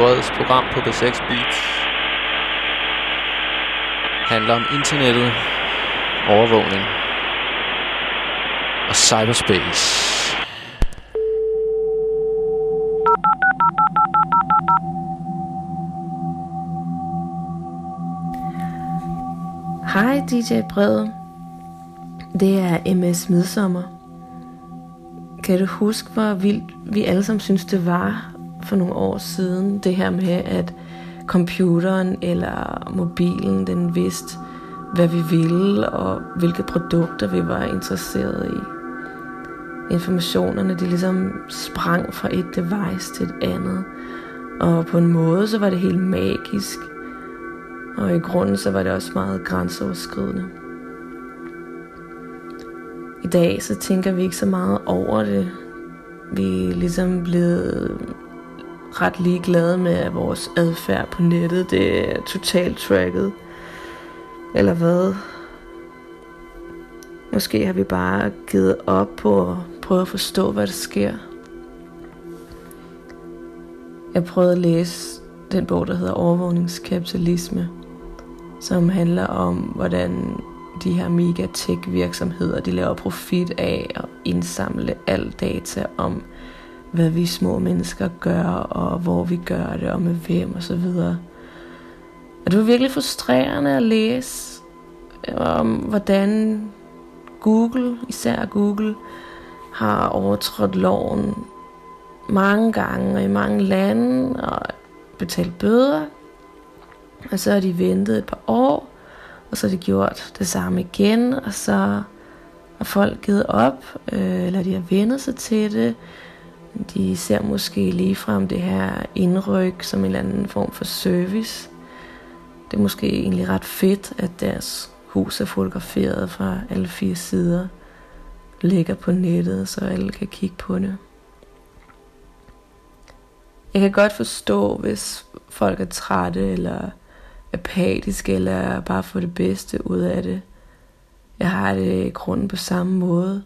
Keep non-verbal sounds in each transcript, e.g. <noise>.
DJ Breds program på B6 Beats handler om internettet, overvågning og cyberspace. Hej DJ Brede. Det er MS Midsommer. Kan du huske, hvor vildt vi alle sammen synes, det var for nogle år siden, det her med, at computeren eller mobilen, den vidste, hvad vi ville, og hvilke produkter vi var interesseret i. Informationerne, de ligesom sprang fra et device til et andet. Og på en måde, så var det helt magisk. Og i grunden, så var det også meget grænseoverskridende. I dag, så tænker vi ikke så meget over det. Vi er ligesom blevet ret ligeglade med, at vores adfærd på nettet, det er totalt tracket. Eller hvad? Måske har vi bare givet op på at prøve at forstå, hvad der sker. Jeg prøvede at læse den bog, der hedder Overvågningskapitalisme, som handler om, hvordan de her mega tech virksomheder, de laver profit af at indsamle al data om, hvad vi små mennesker gør, og hvor vi gør det, og med hvem og så videre. Og det var virkelig frustrerende at læse øh, om, hvordan Google, især Google, har overtrådt loven mange gange og i mange lande og betalt bøder. Og så har de ventet et par år, og så har de gjort det samme igen, og så har folk givet op, øh, eller de har vendet sig til det. De ser måske lige frem det her indryk som en eller anden form for service. Det er måske egentlig ret fedt, at deres hus er fotograferet fra alle fire sider, ligger på nettet, så alle kan kigge på det. Jeg kan godt forstå, hvis folk er trætte, eller apatiske, eller bare får det bedste ud af det. Jeg har det i grunden på samme måde.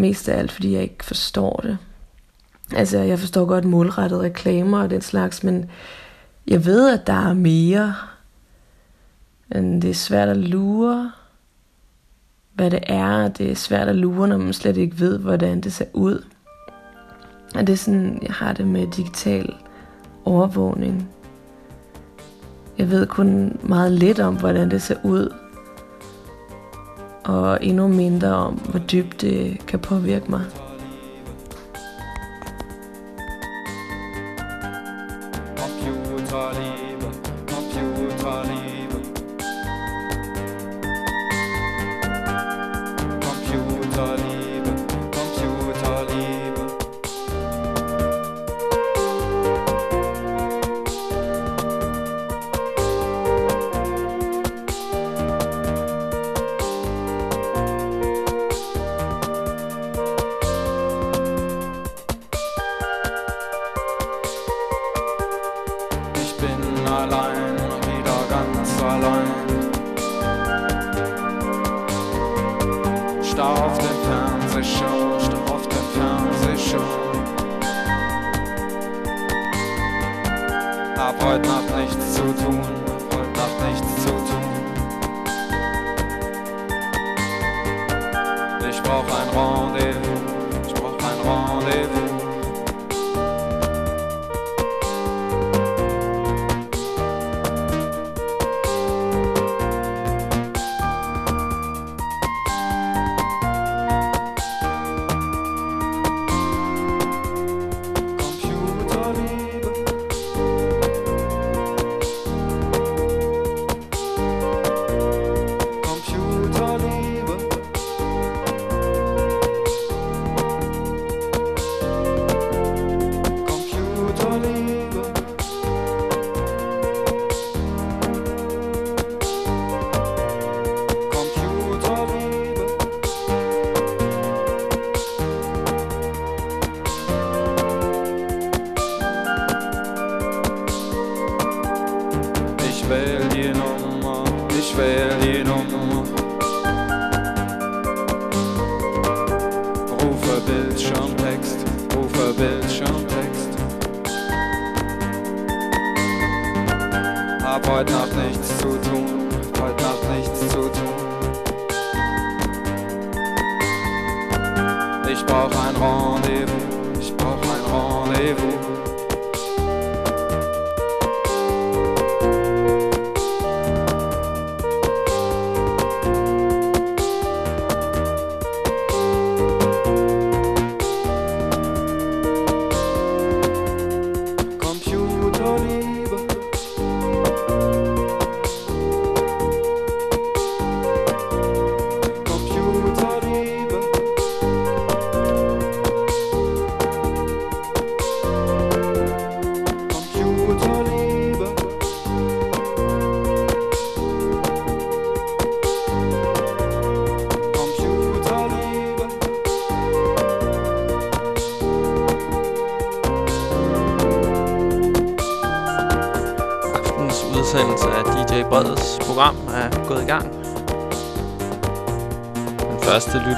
Mest af alt, fordi jeg ikke forstår det. Altså, jeg forstår godt målrettede reklamer og den slags, men jeg ved, at der er mere. Men det er svært at lure, hvad det er. Det er svært at lure, når man slet ikke ved, hvordan det ser ud. Og det er sådan, jeg har det med digital overvågning. Jeg ved kun meget lidt om, hvordan det ser ud. Og endnu mindre om, hvor dybt det kan påvirke mig.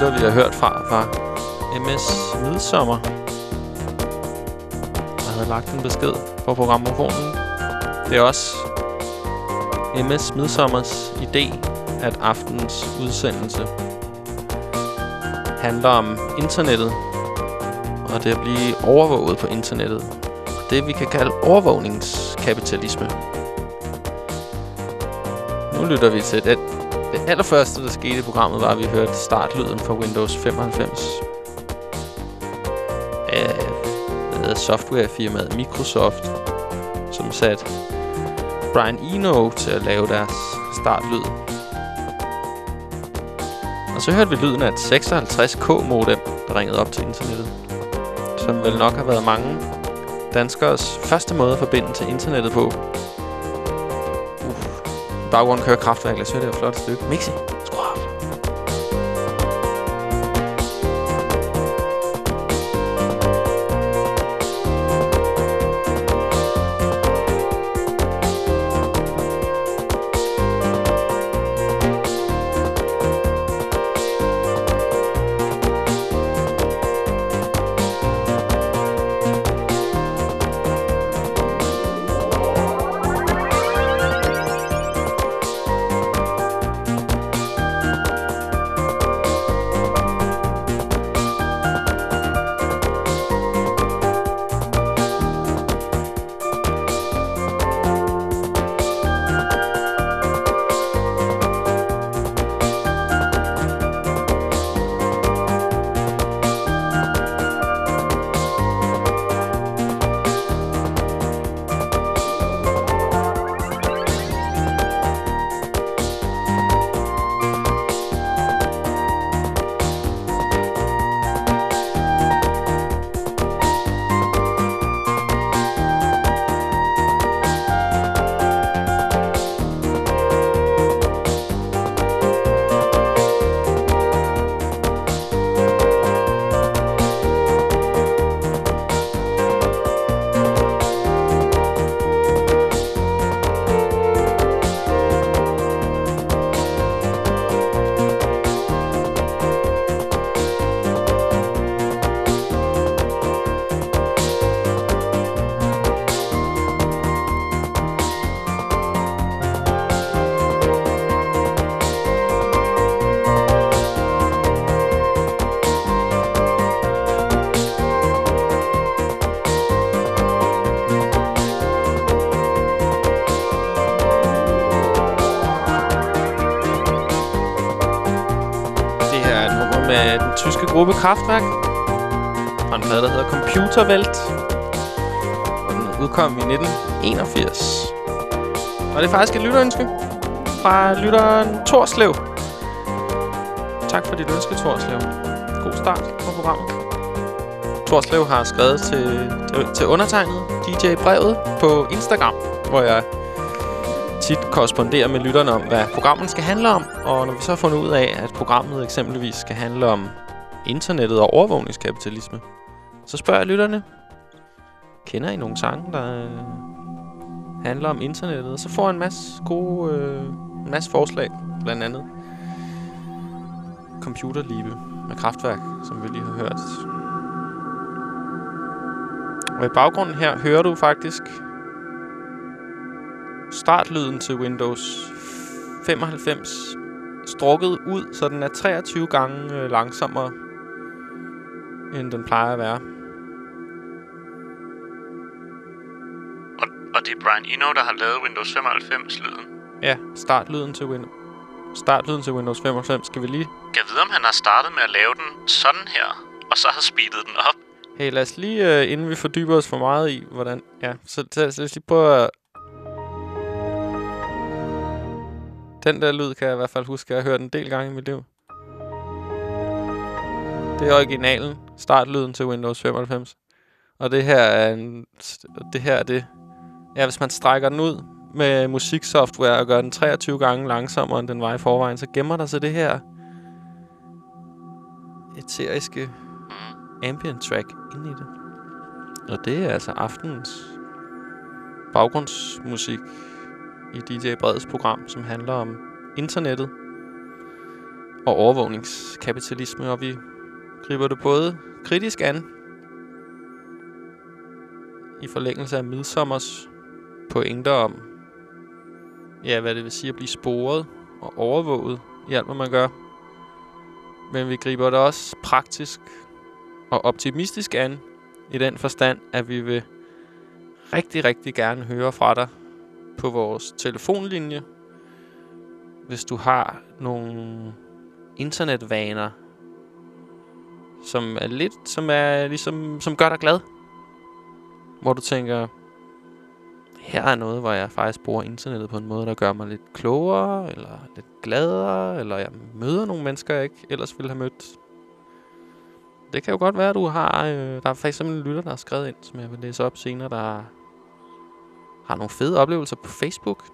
Lytter, vi har hørt fra, var MS Midsommer. Der havde lagt en besked på programmofonen. Det er også MS Midsommers idé, at aftens udsendelse handler om internettet, og det at blive overvåget på internettet. Og det, vi kan kalde overvågningskapitalisme. Nu lytter vi til den det allerførste, der skete i programmet, var, at vi hørte startlyden fra Windows 95. Af softwarefirmaet Microsoft, som satte Brian Eno til at lave deres startlyd. Og så hørte vi lyden af et 56K modem, der ringede op til internettet. Som vel nok har været mange danskers første måde at forbinde til internettet på baggrunden kører kraftværk. Lad os høre det er et flot stykke. Mixi. Gruppe Kraftværk. Og en plade, der hedder Computervælt. Og den udkom i 1981. Og det er faktisk et lytterønske fra lytteren Torslev. Tak for dit ønske, Torslev. God start på programmet. Torslev har skrevet til, til, til undertegnet DJ Brevet på Instagram, hvor jeg tit korresponderer med lytterne om, hvad programmet skal handle om. Og når vi så har fundet ud af, at programmet eksempelvis skal handle om internettet og overvågningskapitalisme. Så spørger jeg lytterne, kender I nogle sange, der øh, handler om internettet? Og så får jeg en masse gode, øh, en masse forslag, blandt andet Computerlibe med kraftværk, som vi lige har hørt. Og i baggrunden her hører du faktisk startlyden til Windows 95 strukket ud, så den er 23 gange øh, langsommere, end den plejer at være. Og, og det er Brian Eno, der har lavet Windows 95-lyden. Ja, startlyden til Windows. Startlyden til Windows 95 skal vi lige... Kan jeg vide, om han har startet med at lave den sådan her, og så har speedet den op? Hey, lad os lige, uh, inden vi fordyber os for meget i, hvordan... Ja, så, så, så lad os lige prøve at... Den der lyd kan jeg i hvert fald huske, at jeg har hørt en del gange i mit liv. Det er originalen. Startlyden til Windows 95. Og det her er en... Det her er det... Ja, hvis man strækker den ud med musiksoftware og gør den 23 gange langsommere, end den var i forvejen, så gemmer der sig det her eteriske ambient track ind i det. Og det er altså aftenens baggrundsmusik i DJ Breds program, som handler om internettet og overvågningskapitalisme, og vi griber det både kritisk an i forlængelse af midsommers pointer om, ja, hvad det vil sige at blive sporet og overvåget i alt, hvad man gør. Men vi griber det også praktisk og optimistisk an i den forstand, at vi vil rigtig, rigtig gerne høre fra dig på vores telefonlinje. Hvis du har nogle internetvaner, som er lidt, som er ligesom, som gør dig glad. Hvor du tænker, her er noget, hvor jeg faktisk bruger internettet på en måde, der gør mig lidt klogere, eller lidt gladere, eller jeg møder nogle mennesker, jeg ikke ellers ville have mødt. Det kan jo godt være, at du har... Øh, der er faktisk en lytter, der har skrevet ind, som jeg vil læse op senere, der har nogle fede oplevelser på Facebook.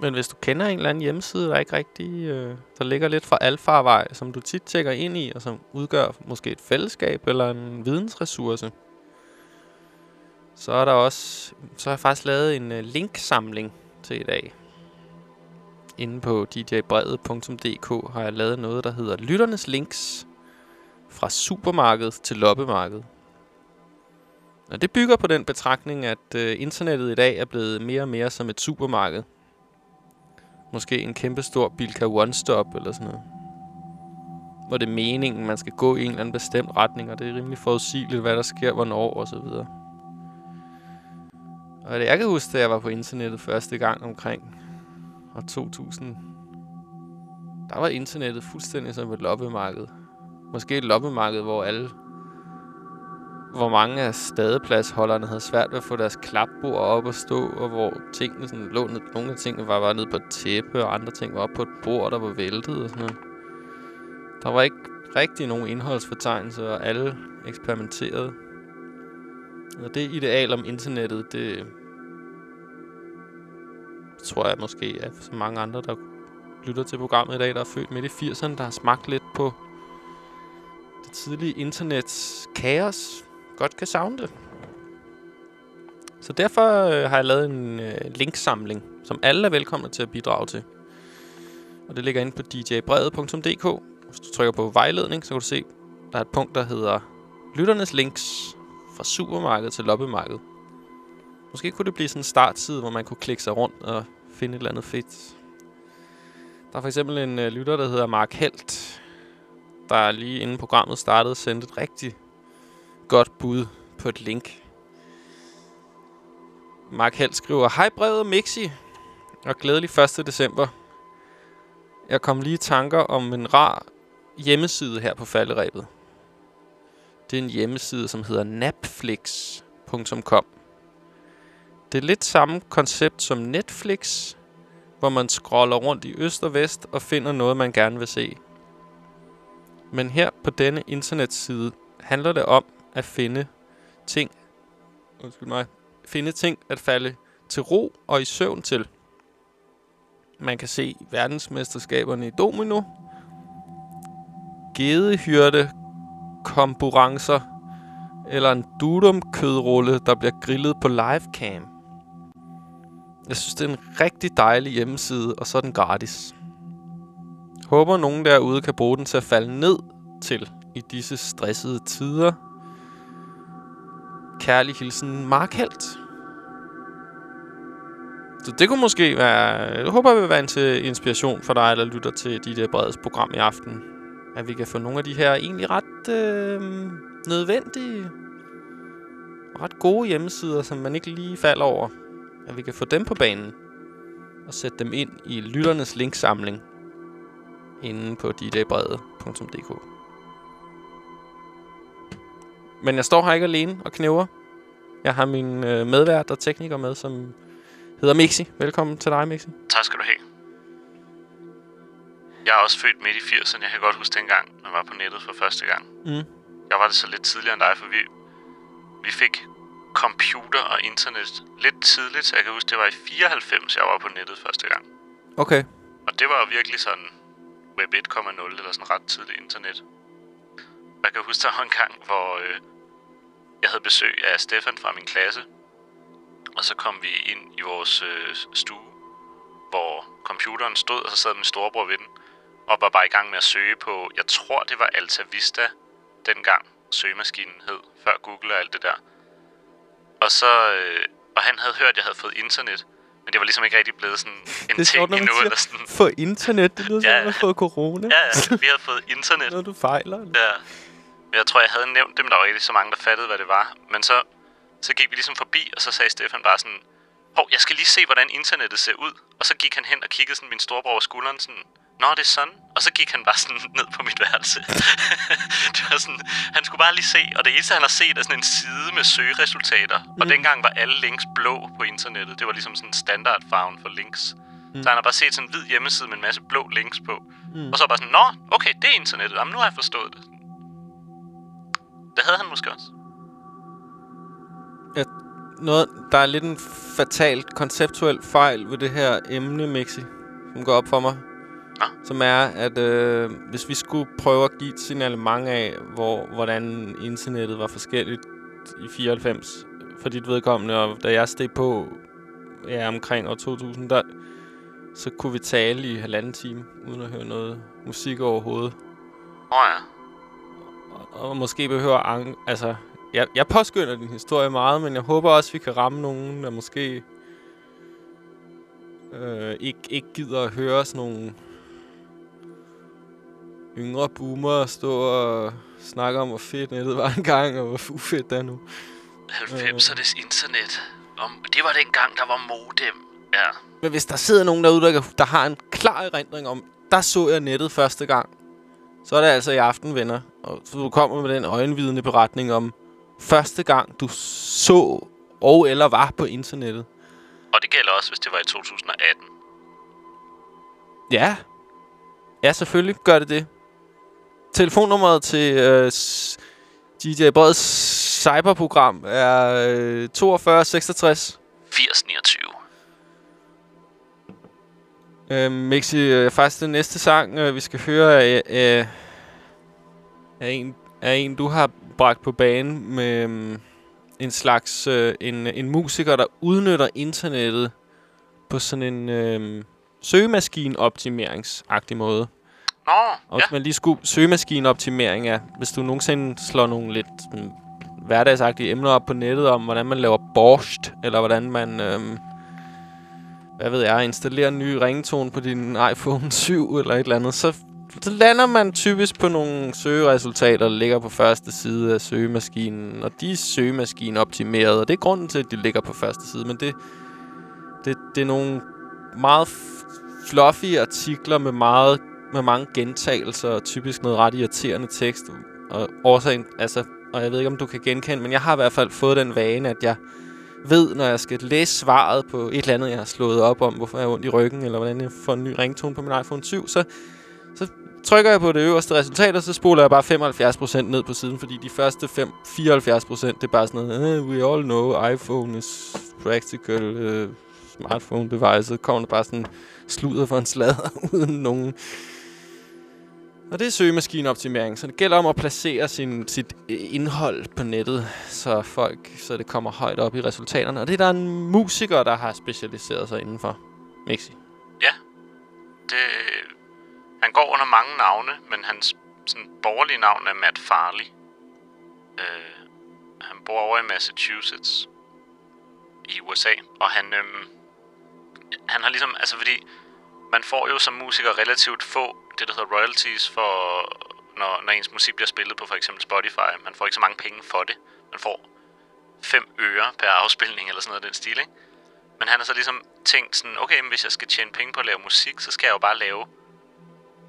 Men hvis du kender en eller anden hjemmeside, der ikke rigtig... Øh, der ligger lidt fra alfarvej, som du tit tjekker ind i, og som udgør måske et fællesskab eller en vidensressource, så er der også... Så har jeg faktisk lavet en øh, linksamling til i dag. Inde på djbrevet.dk har jeg lavet noget, der hedder Lytternes Links fra supermarkedet til loppemarkedet. Og det bygger på den betragtning, at øh, internettet i dag er blevet mere og mere som et supermarked. Måske en kæmpe stor Bilka One-Stop eller sådan noget. Hvor det er meningen, man skal gå i en eller anden bestemt retning, og det er rimelig forudsigeligt, hvad der sker, hvornår og så videre. Og det jeg kan huske, da jeg var på internettet første gang omkring år 2000, der var internettet fuldstændig som et loppemarked. Måske et loppemarked, hvor alle hvor mange af stadepladsholderne havde svært ved at få deres klapbord op og stå, og hvor tingene sådan lå ned, nogle af tingene var, bare nede på et tæppe, og andre ting var oppe på et bord, der var væltet og sådan noget. Der var ikke rigtig nogen indholdsfortegnelse, og alle eksperimenterede. Og det ideal om internettet, det tror jeg måske, at så mange andre, der lytter til programmet i dag, der er født midt i 80'erne, der har smagt lidt på det tidlige internets kaos, godt kan savne det. Så derfor øh, har jeg lavet en øh, linksamling, som alle er velkomne til at bidrage til. Og det ligger inde på djbrevet.dk. Hvis du trykker på vejledning, så kan du se, der er et punkt, der hedder Lytternes links fra supermarked til loppemarked. Måske kunne det blive sådan en startside, hvor man kunne klikke sig rundt og finde et eller andet fedt. Der er for eksempel en øh, lytter, der hedder Mark Helt, der lige inden programmet startede sendte et rigtig godt bud på et link. Mark Held skriver, Hej brevet Mixi, og glædelig 1. december. Jeg kom lige i tanker om en rar hjemmeside her på falderæbet. Det er en hjemmeside, som hedder napflix.com. Det er lidt samme koncept som Netflix, hvor man scroller rundt i øst og vest og finder noget, man gerne vil se. Men her på denne internetside handler det om at finde ting, undskyld mig, finde ting at falde til ro og i søvn til. Man kan se verdensmesterskaberne i domino, gedehyrde komburancer eller en dudum kødrulle, der bliver grillet på livecam. Jeg synes, det er en rigtig dejlig hjemmeside, og så er den gratis. Håber nogen derude kan bruge den til at falde ned til i disse stressede tider. Kærlig hilsen, Mark Helt. Så det kunne måske være... Jeg håber, det vil være en til inspiration for dig, der lytter til dit breds program i aften. At vi kan få nogle af de her egentlig ret øh, nødvendige ret gode hjemmesider, som man ikke lige falder over. At vi kan få dem på banen og sætte dem ind i lytternes linksamling inde på didagbrede.dk. Men jeg står her ikke alene og knæver. Jeg har min øh, medvært og tekniker med, som hedder Mixi. Velkommen til dig, Mixi. Tak skal du have. Jeg er også født midt i 80'erne. Jeg kan godt huske dengang, jeg var på nettet for første gang. Mm. Jeg var det så lidt tidligere end dig, for vi, vi fik computer og internet lidt tidligt. Så jeg kan huske, det var i 94, jeg var på nettet første gang. Okay. Og det var virkelig sådan Web 1.0 eller sådan ret tidligt internet. Jeg kan huske, der var en gang, hvor øh, jeg havde besøg af Stefan fra min klasse. Og så kom vi ind i vores øh, stue, hvor computeren stod, og så sad min storebror ved den. Og var bare i gang med at søge på, jeg tror det var Alta Vista dengang søgemaskinen hed, før Google og alt det der. Og så, øh, og han havde hørt, at jeg havde fået internet, men det var ligesom ikke rigtig blevet sådan <laughs> en Det ting sjovt, man endnu. siger, Eller sådan. få internet. Det lyder som, Ja. at man har fået corona. Ja, ja, vi havde fået internet. <laughs> Noget, du fejler. eller? Ja. Jeg tror, jeg havde nævnt det, men der var ikke så mange, der fattede, hvad det var. Men så, så gik vi ligesom forbi, og så sagde Stefan bare sådan, Hov, jeg skal lige se, hvordan internettet ser ud. Og så gik han hen og kiggede sådan min storebror over skulderen sådan, Nå, det er sådan. Og så gik han bare sådan <laughs> ned på mit værelse. <laughs> det var sådan, han skulle bare lige se, og det eneste, han har set, er sådan en side med søgeresultater. Mm. Og dengang var alle links blå på internettet. Det var ligesom sådan en standardfarven for links. Mm. Så han har bare set sådan en hvid hjemmeside med en masse blå links på. Mm. Og så bare sådan, Nå, okay, det er internettet. Jamen, nu har jeg forstået det. Det havde han måske også. Ja, noget, der er lidt en fatalt konceptuel fejl ved det her emne, Mixi, som går op for mig. Nå. Som er, at øh, hvis vi skulle prøve at give et signalement af, hvor, hvordan internettet var forskelligt i 94 for dit vedkommende, og da jeg steg på ja, omkring år 2000, der, så kunne vi tale i halvanden time, uden at høre noget musik overhovedet. Åh oh, ja. Og, måske behøver ang altså jeg, jeg påskynder din historie meget, men jeg håber også, vi kan ramme nogen, der måske øh, ikke, ikke gider at høre sådan nogle yngre boomer stå og snakke om, hvor fedt nettet var <laughs> engang, og hvor ufedt det er nu. 90'ernes internet. Om, det var den gang, der var modem. Ja. Men hvis der sidder nogen derude, der, der har en klar erindring om, der så jeg nettet første gang, så er det altså i aften, venner. Og du kommer med den øjenvidende beretning om første gang, du så og eller var på internettet. Og det gælder også, hvis det var i 2018. Ja. Ja, selvfølgelig gør det det. Telefonnummeret til øh, DJ Breds cyberprogram er øh, 42 66. 80 29. Øh, Mixi, øh, faktisk den næste sang, øh, vi skal høre, er, er, er, en, er en, du har bragt på banen med øh, en slags øh, en, en musiker, der udnytter internettet på sådan en øh, søgemaskineoptimeringsagtig måde. Nå, Og ja. hvis man lige skulle søgemaskineoptimering er, hvis du nogensinde slår nogle lidt sådan, hverdagsagtige emner op på nettet om, hvordan man laver borscht, eller hvordan man, øhm, hvad ved jeg, installerer en ny ringtone på din iPhone <laughs> 7 eller et eller andet, så, så lander man typisk på nogle søgeresultater, der ligger på første side af søgemaskinen, og de er søgemaskineoptimeret, og det er grunden til, at de ligger på første side, men det, det, det er nogle meget fluffy artikler med meget med mange gentagelser og typisk noget ret irriterende tekst. Og årsagen, altså, og jeg ved ikke, om du kan genkende, men jeg har i hvert fald fået den vane, at jeg ved, når jeg skal læse svaret på et eller andet, jeg har slået op om, hvorfor jeg har ondt i ryggen, eller hvordan jeg får en ny ringtone på min iPhone 7, så, så trykker jeg på det øverste resultat, og så spoler jeg bare 75% ned på siden, fordi de første 5, 74% det er bare sådan noget, eh, we all know iPhone is practical uh, smartphone device, så kommer der bare sådan sludder for en sladder, <laughs> uden nogen og det er søgemaskineoptimering, så det gælder om at placere sin, sit øh, indhold på nettet, så folk, så det kommer højt op i resultaterne. Og det er der en musiker, der har specialiseret sig indenfor. Mixi. Det, han går under mange navne, men hans sådan, borgerlige navn er Matt Farley. Øh, han bor over i Massachusetts i USA, og han, øhm, han har ligesom, altså fordi, man får jo som musiker relativt få, det der hedder royalties, for, når, når ens musik bliver spillet på for eksempel Spotify. Man får ikke så mange penge for det. Man får 5 øre per afspilning eller sådan noget af den stil, ikke? Men han har så ligesom tænkt sådan, okay, men hvis jeg skal tjene penge på at lave musik, så skal jeg jo bare lave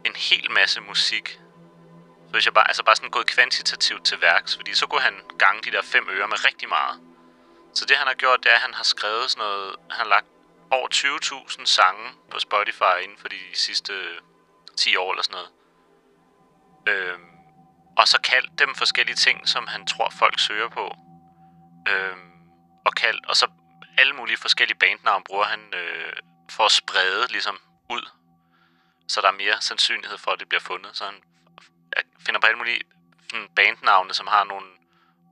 en hel masse musik. Så hvis jeg bare, altså bare sådan gået kvantitativt til værks, fordi så kunne han gange de der 5 øre med rigtig meget. Så det han har gjort, det er, at han har skrevet sådan noget, han har lagt over 20.000 sange på Spotify inden for de sidste 10 år eller sådan noget. Øhm, og så kaldt dem forskellige ting, som han tror folk søger på. Øhm, og kaldt, og så alle mulige forskellige bandnavn bruger han øh, for at sprede ligesom ud. Så der er mere sandsynlighed for, at det bliver fundet. Så han finder på alle mulige sådan bandnavne, som har nogle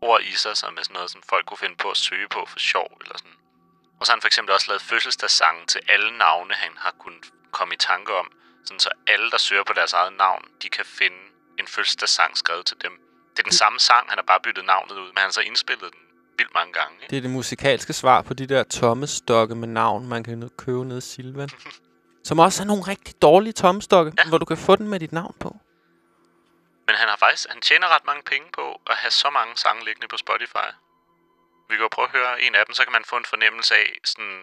ord i sig, som er sådan noget, som folk kunne finde på at søge på for sjov. Eller sådan. Og så har han for eksempel også lavet fødselsdagssange til alle navne, han har kunnet komme i tanke om. Sådan så alle, der søger på deres eget navn, de kan finde en fødselsdagssang skrevet til dem. Det er den samme sang, han har bare byttet navnet ud, men han har så indspillet den vildt mange gange. Ikke? Det er det musikalske svar på de der tomme stokke med navn, man kan købe nede i Silvan. <laughs> Som også er nogle rigtig dårlige tommestokke, ja. hvor du kan få den med dit navn på. Men han har faktisk, han tjener ret mange penge på at have så mange sange liggende på Spotify. Vi kan jo prøve at høre en af dem, så kan man få en fornemmelse af, sådan,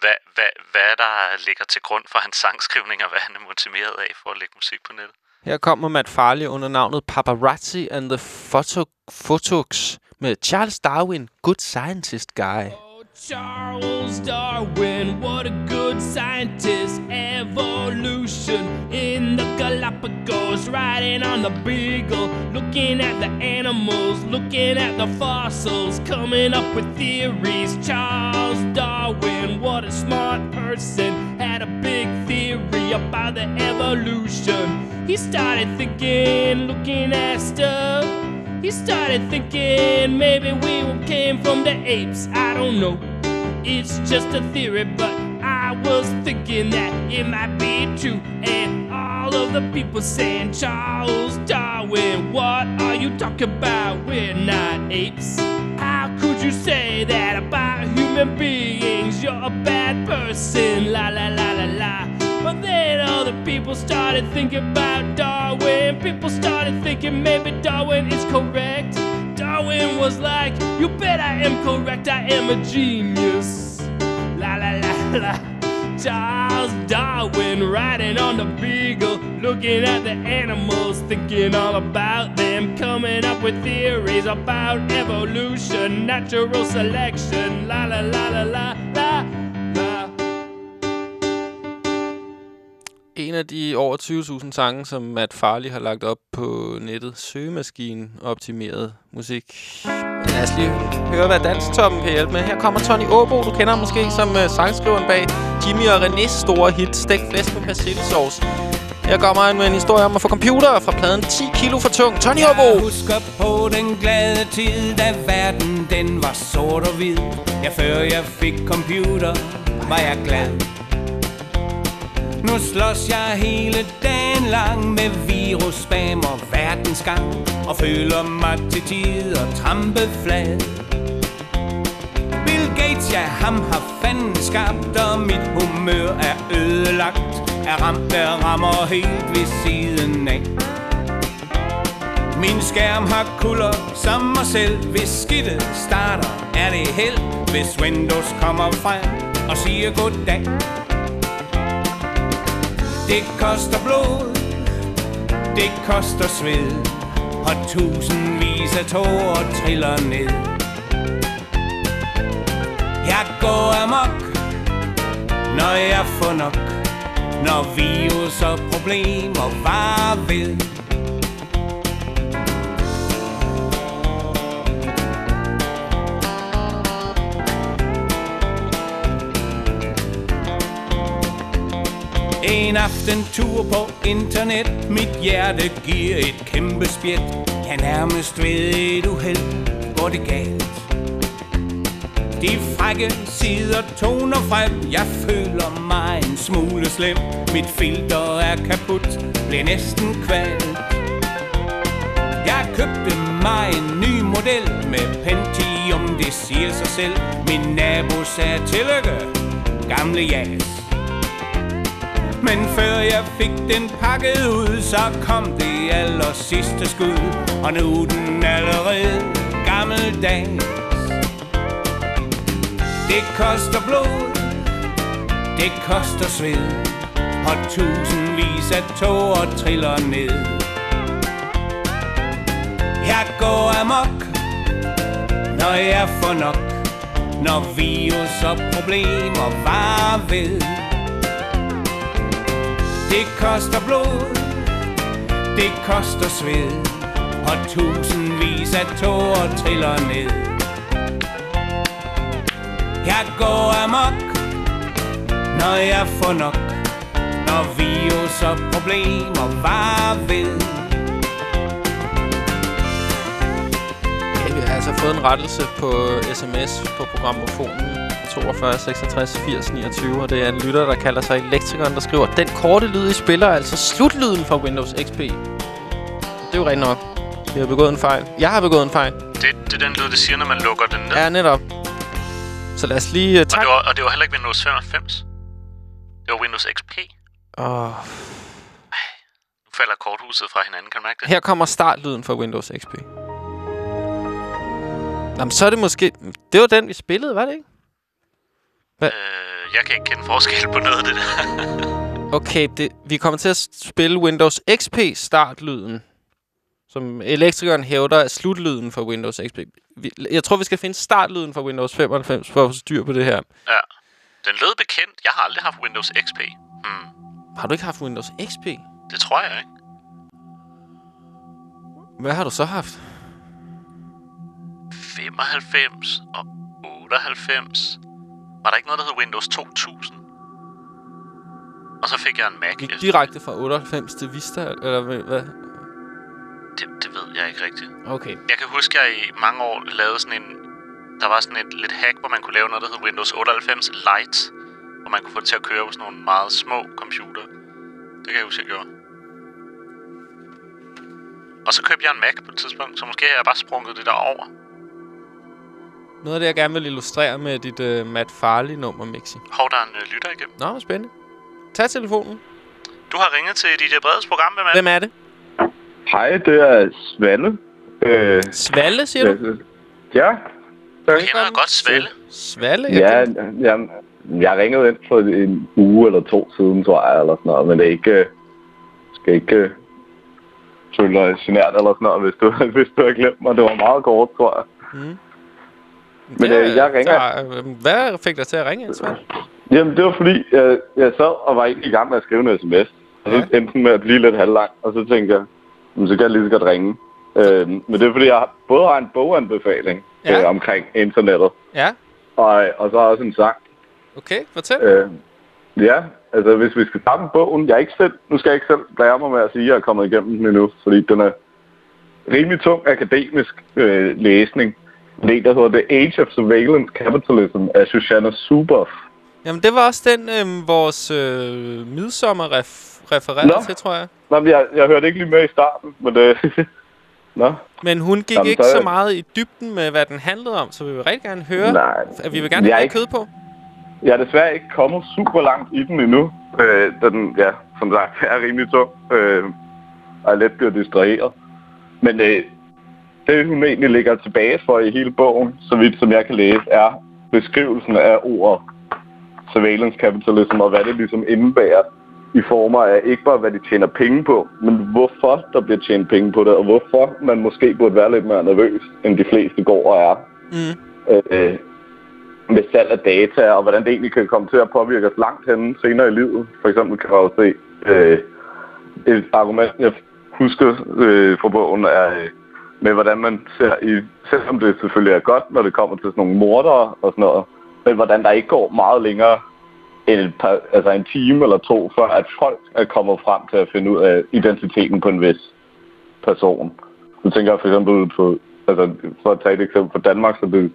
hvad, hvad, hvad der ligger til grund for hans sangskrivning, og hvad han er motiveret af for at lægge musik på nettet. Her kommer Matt Farley under navnet Paparazzi and the Photo Photox med Charles Darwin, Good Scientist Guy. Charles Darwin, what a good scientist. Evolution in the Galapagos, riding on the beagle, looking at the animals, looking at the fossils, coming up with theories. Charles Darwin, what a smart person, had a big theory about the evolution. He started thinking, looking at stuff. He started thinking maybe we came from the apes. I don't know. It's just a theory, but I was thinking that it might be true. And all of the people saying, Charles Darwin, what are you talking about? We're not apes. How could you say that about human beings? You're a bad person. La la la la la. But then other people started thinking about Darwin. People started thinking maybe Darwin is correct. Darwin was like, You bet I am correct, I am a genius. La la la la. Charles Darwin riding on the beagle, looking at the animals, thinking all about them, coming up with theories about evolution, natural selection. La la la la la la. En af de over 20.000 sange, som Matt Farley har lagt op på nettet. Søgemaskinen optimeret musik. Lad os lige høre, hvad Danstoppen kan hjælpe med. Her kommer Tony Åbo, du kender ham måske som uh, sangskriveren bag Jimmy og Renés store hit Stik flæsk med persillesauce. Her kommer han med en historie om at få computer fra pladen 10 kilo for tung. Tony Jeg Åbo! husker på den glade tid, da verden den var sort og hvid. Ja, før jeg fik computer, var jeg glad. Nu slås jeg hele dagen lang med virus, spam og verdensgang Og føler mig til tider trampeflad. Bill Gates, ja ham har fanden skabt Og mit humør er ødelagt Er ramt, der rammer helt ved siden af. Min skærm har kulder som mig selv. Hvis skidtet starter, er det held Hvis Windows kommer frem og siger goddag. Det koster blod, det koster sved. Og tusindvis af tårer triller ned. Jeg går amok, når jeg får nok. Når virus og problemer var ved. En aften tur på internet. Mit hjerte giver et kæmpe spjæt. Jeg nærmest ved et uheld Hvor det galt. De frække sider toner frem. Jeg føler mig en smule slem. Mit filter er kaput. Bliver næsten kvalt. Jeg købte mig en ny model med Pentium, det siger sig selv. Min nabo sagde tillykke, gamle jas. Men før jeg fik den pakket ud, så kom det aller sidste skud, og nu er den allerede gammeldags. Det koster blod, det koster sved, og tusindvis af tårer triller ned. Jeg går amok, når jeg får nok, når virus og problemer varer ved. Det koster blod, det koster sved, og tusindvis af tårer triller ned. Jeg går amok, når jeg får nok, når virus og problemer var ved. Jeg vi har altså fået en rettelse på sms på programmofonen 42 66 80 29, og det er en lytter, der kalder sig Elektrikeren, der skriver, den korte lyd, I spiller, er altså slutlyden fra Windows XP. Det er jo rent nok. Vi har begået en fejl. Jeg har begået en fejl. Det, det er den lyd, det siger, når man lukker den ned. Ja, netop. Så lad os lige uh, og, tak. det var, og det var heller ikke Windows 95. Det var Windows XP. Oh. Nu falder korthuset fra hinanden, kan du mærke det? Her kommer startlyden fra Windows XP. Jamen, så er det måske... Det var den, vi spillede, var det ikke? Øh, jeg kan ikke kende forskel på noget af det der. <laughs> Okay, det, vi kommer til at spille Windows XP startlyden, som elektrikeren hævder er slutlyden for Windows XP. Vi, jeg tror, vi skal finde startlyden for Windows 95 for at få styr på det her. Ja. Den lød bekendt. Jeg har aldrig haft Windows XP. Hmm. Har du ikke haft Windows XP? Det tror jeg ikke. Hvad har du så haft? 95 og 98. Var der ikke noget, der hed Windows 2000? Og så fik jeg en Mac. Gik efter. direkte fra 98 til Vista, eller hvad? hvad? Det, det ved jeg ikke rigtigt. Okay. Jeg kan huske, at jeg i mange år lavede sådan en... Der var sådan et lidt hack, hvor man kunne lave noget, der hed Windows 98 Lite. Hvor man kunne få det til at køre på sådan nogle meget små computer. Det kan jeg huske, jeg gjorde. Og så købte jeg en Mac på et tidspunkt, så måske har jeg bare sprunget det der over. Noget af det, jeg gerne vil illustrere med dit uh, Matt Farley-nummer, Mixi. Hov, der er en øh, lytter igennem. Nå, hvor spændende. Tag telefonen. Du har ringet til DJ Breds program, hvem er det? Hvem er det? Hej, det er Svalle. Øh, Svalle, siger du? ja, Jeg kender jo godt Svalle. Svalle? ja, Jeg ja, jeg ringede ind for en uge eller to siden, tror jeg, eller sådan noget, men det er ikke, øh, skal ikke øh, føle dig genert eller sådan noget, hvis du, <laughs> hvis du har glemt mig. Det var meget kort, tror jeg. Men er- øh, jeg ringer. Der, øh, hvad fik dig til at ringe Svalle? Jamen, det var fordi, jeg, jeg sad og var egentlig i gang med at skrive en sms. Og så Ja. endte med at blive lidt halvlang, og så tænkte jeg, "Jamen, så kan jeg lige så godt ringe. Øh, men det er fordi, jeg både har en boganbefaling Ja. øh, omkring internettet, Ja, og, og så også en sang. okay. Fortæl. Øh, ja, altså hvis vi skal med bogen, jeg er ikke selv, nu skal jeg ikke selv blære mig med at sige, at jeg er kommet igennem den endnu, fordi den er rimelig tung akademisk øh, læsning. Det en, der hedder The Age of Surveillance Capitalism af Shoshana Zuboff. Jamen, det var også den, øh, vores øh, midsommer ref refererede Nå. til, tror jeg. Nå, men jeg, jeg hørte ikke lige med i starten, men det... <laughs> Nå, Men hun gik Jamen, ikke så- så meget i dybden med, hvad den handlede om, så vi vil rigtig gerne høre. nej. At vi vil gerne Jeg er have ikke- kød på. Jeg er desværre ikke kommet super langt i den endnu. Øh, da den, ja, som sagt, <laughs> er rimelig tung. Øh, og er let bliver distraheret. Men øh, det, hun egentlig ligger tilbage for i hele bogen, så vidt som jeg kan læse, er beskrivelsen af ordet surveillance capitalism, og hvad det ligesom indebærer i former af ikke bare, hvad de tjener penge på, men hvorfor der bliver tjent penge på det, og hvorfor man måske burde være lidt mere nervøs, end de fleste går og er. Mm. Øh, med salg af data, og hvordan det egentlig kan komme til at påvirke os langt henne senere i livet. For eksempel kan jeg jo se øh, et argument, jeg husker øh, fra bogen, er øh, med, hvordan man ser i, selvom det selvfølgelig er godt, når det kommer til sådan nogle mordere og sådan noget, men hvordan der ikke går meget længere end et par, altså en time eller to, før at folk er kommet frem til at finde ud af identiteten på en vis person. Nu tænker jeg for eksempel på, altså for at tage et eksempel fra Danmark, så det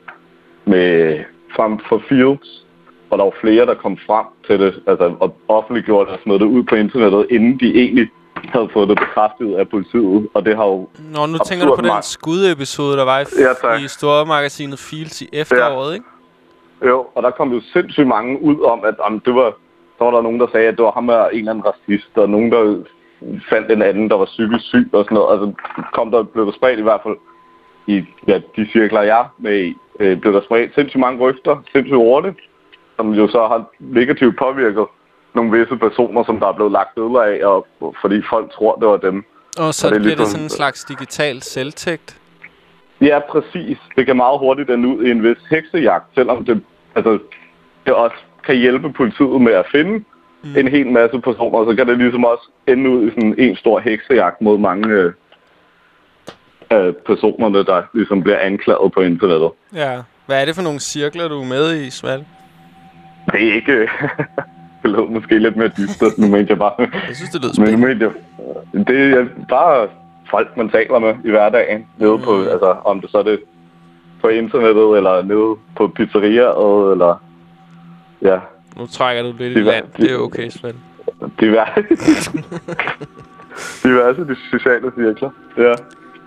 med frem for Fields, hvor der var flere, der kom frem til det, altså og offentliggjorde det og smed det ud på internettet, inden de egentlig havde fået det bekræftet af politiet, og det har jo... Nå, nu tænker du på den skudepisode, der var i, Ja, tak. i stormagasinet Fields i efteråret, ikke? Jo, og der kom jo sindssygt mange ud om, at om det var, så var der nogen, der sagde, at det var ham der en eller anden racist, og nogen, der fandt en anden, der var psykisk syg og sådan noget. Altså kom der, blev der spredt i hvert fald i ja, de cirkler, jeg med i, øh, blev der spredt sindssygt mange rygter, sindssygt hurtigt, som jo så har negativt påvirket nogle visse personer, som der er blevet lagt billeder af, og, fordi folk tror, det var dem. Og så Og det er bliver det ligesom- sådan en slags digital selvtægt. Ja, præcis. Det kan meget hurtigt ende ud i en vis heksejagt, selvom det, altså, det også kan hjælpe politiet med at finde mm. en hel masse personer, så kan det ligesom også ende ud i sådan en stor heksejagt mod mange øh, af personerne, der ligesom bliver anklaget på internettet. Ja. Hvad er det for nogle cirkler, du er med i, Sval? Det er ikke... <laughs> det lød måske lidt mere dystert, nu mente jeg bare... <laughs> Jeg synes, det lyder Men nu spændende. jeg... Det er bare folk, man taler med i hverdagen. Nede på, Mm. altså, om det så er det på internettet, eller nede på pizzeriaet, eller... Ja, Nu trækker du lidt i Det var- land. Det er okay, Sval. diverse... <laughs> diverse de sociale cirkler. Ja.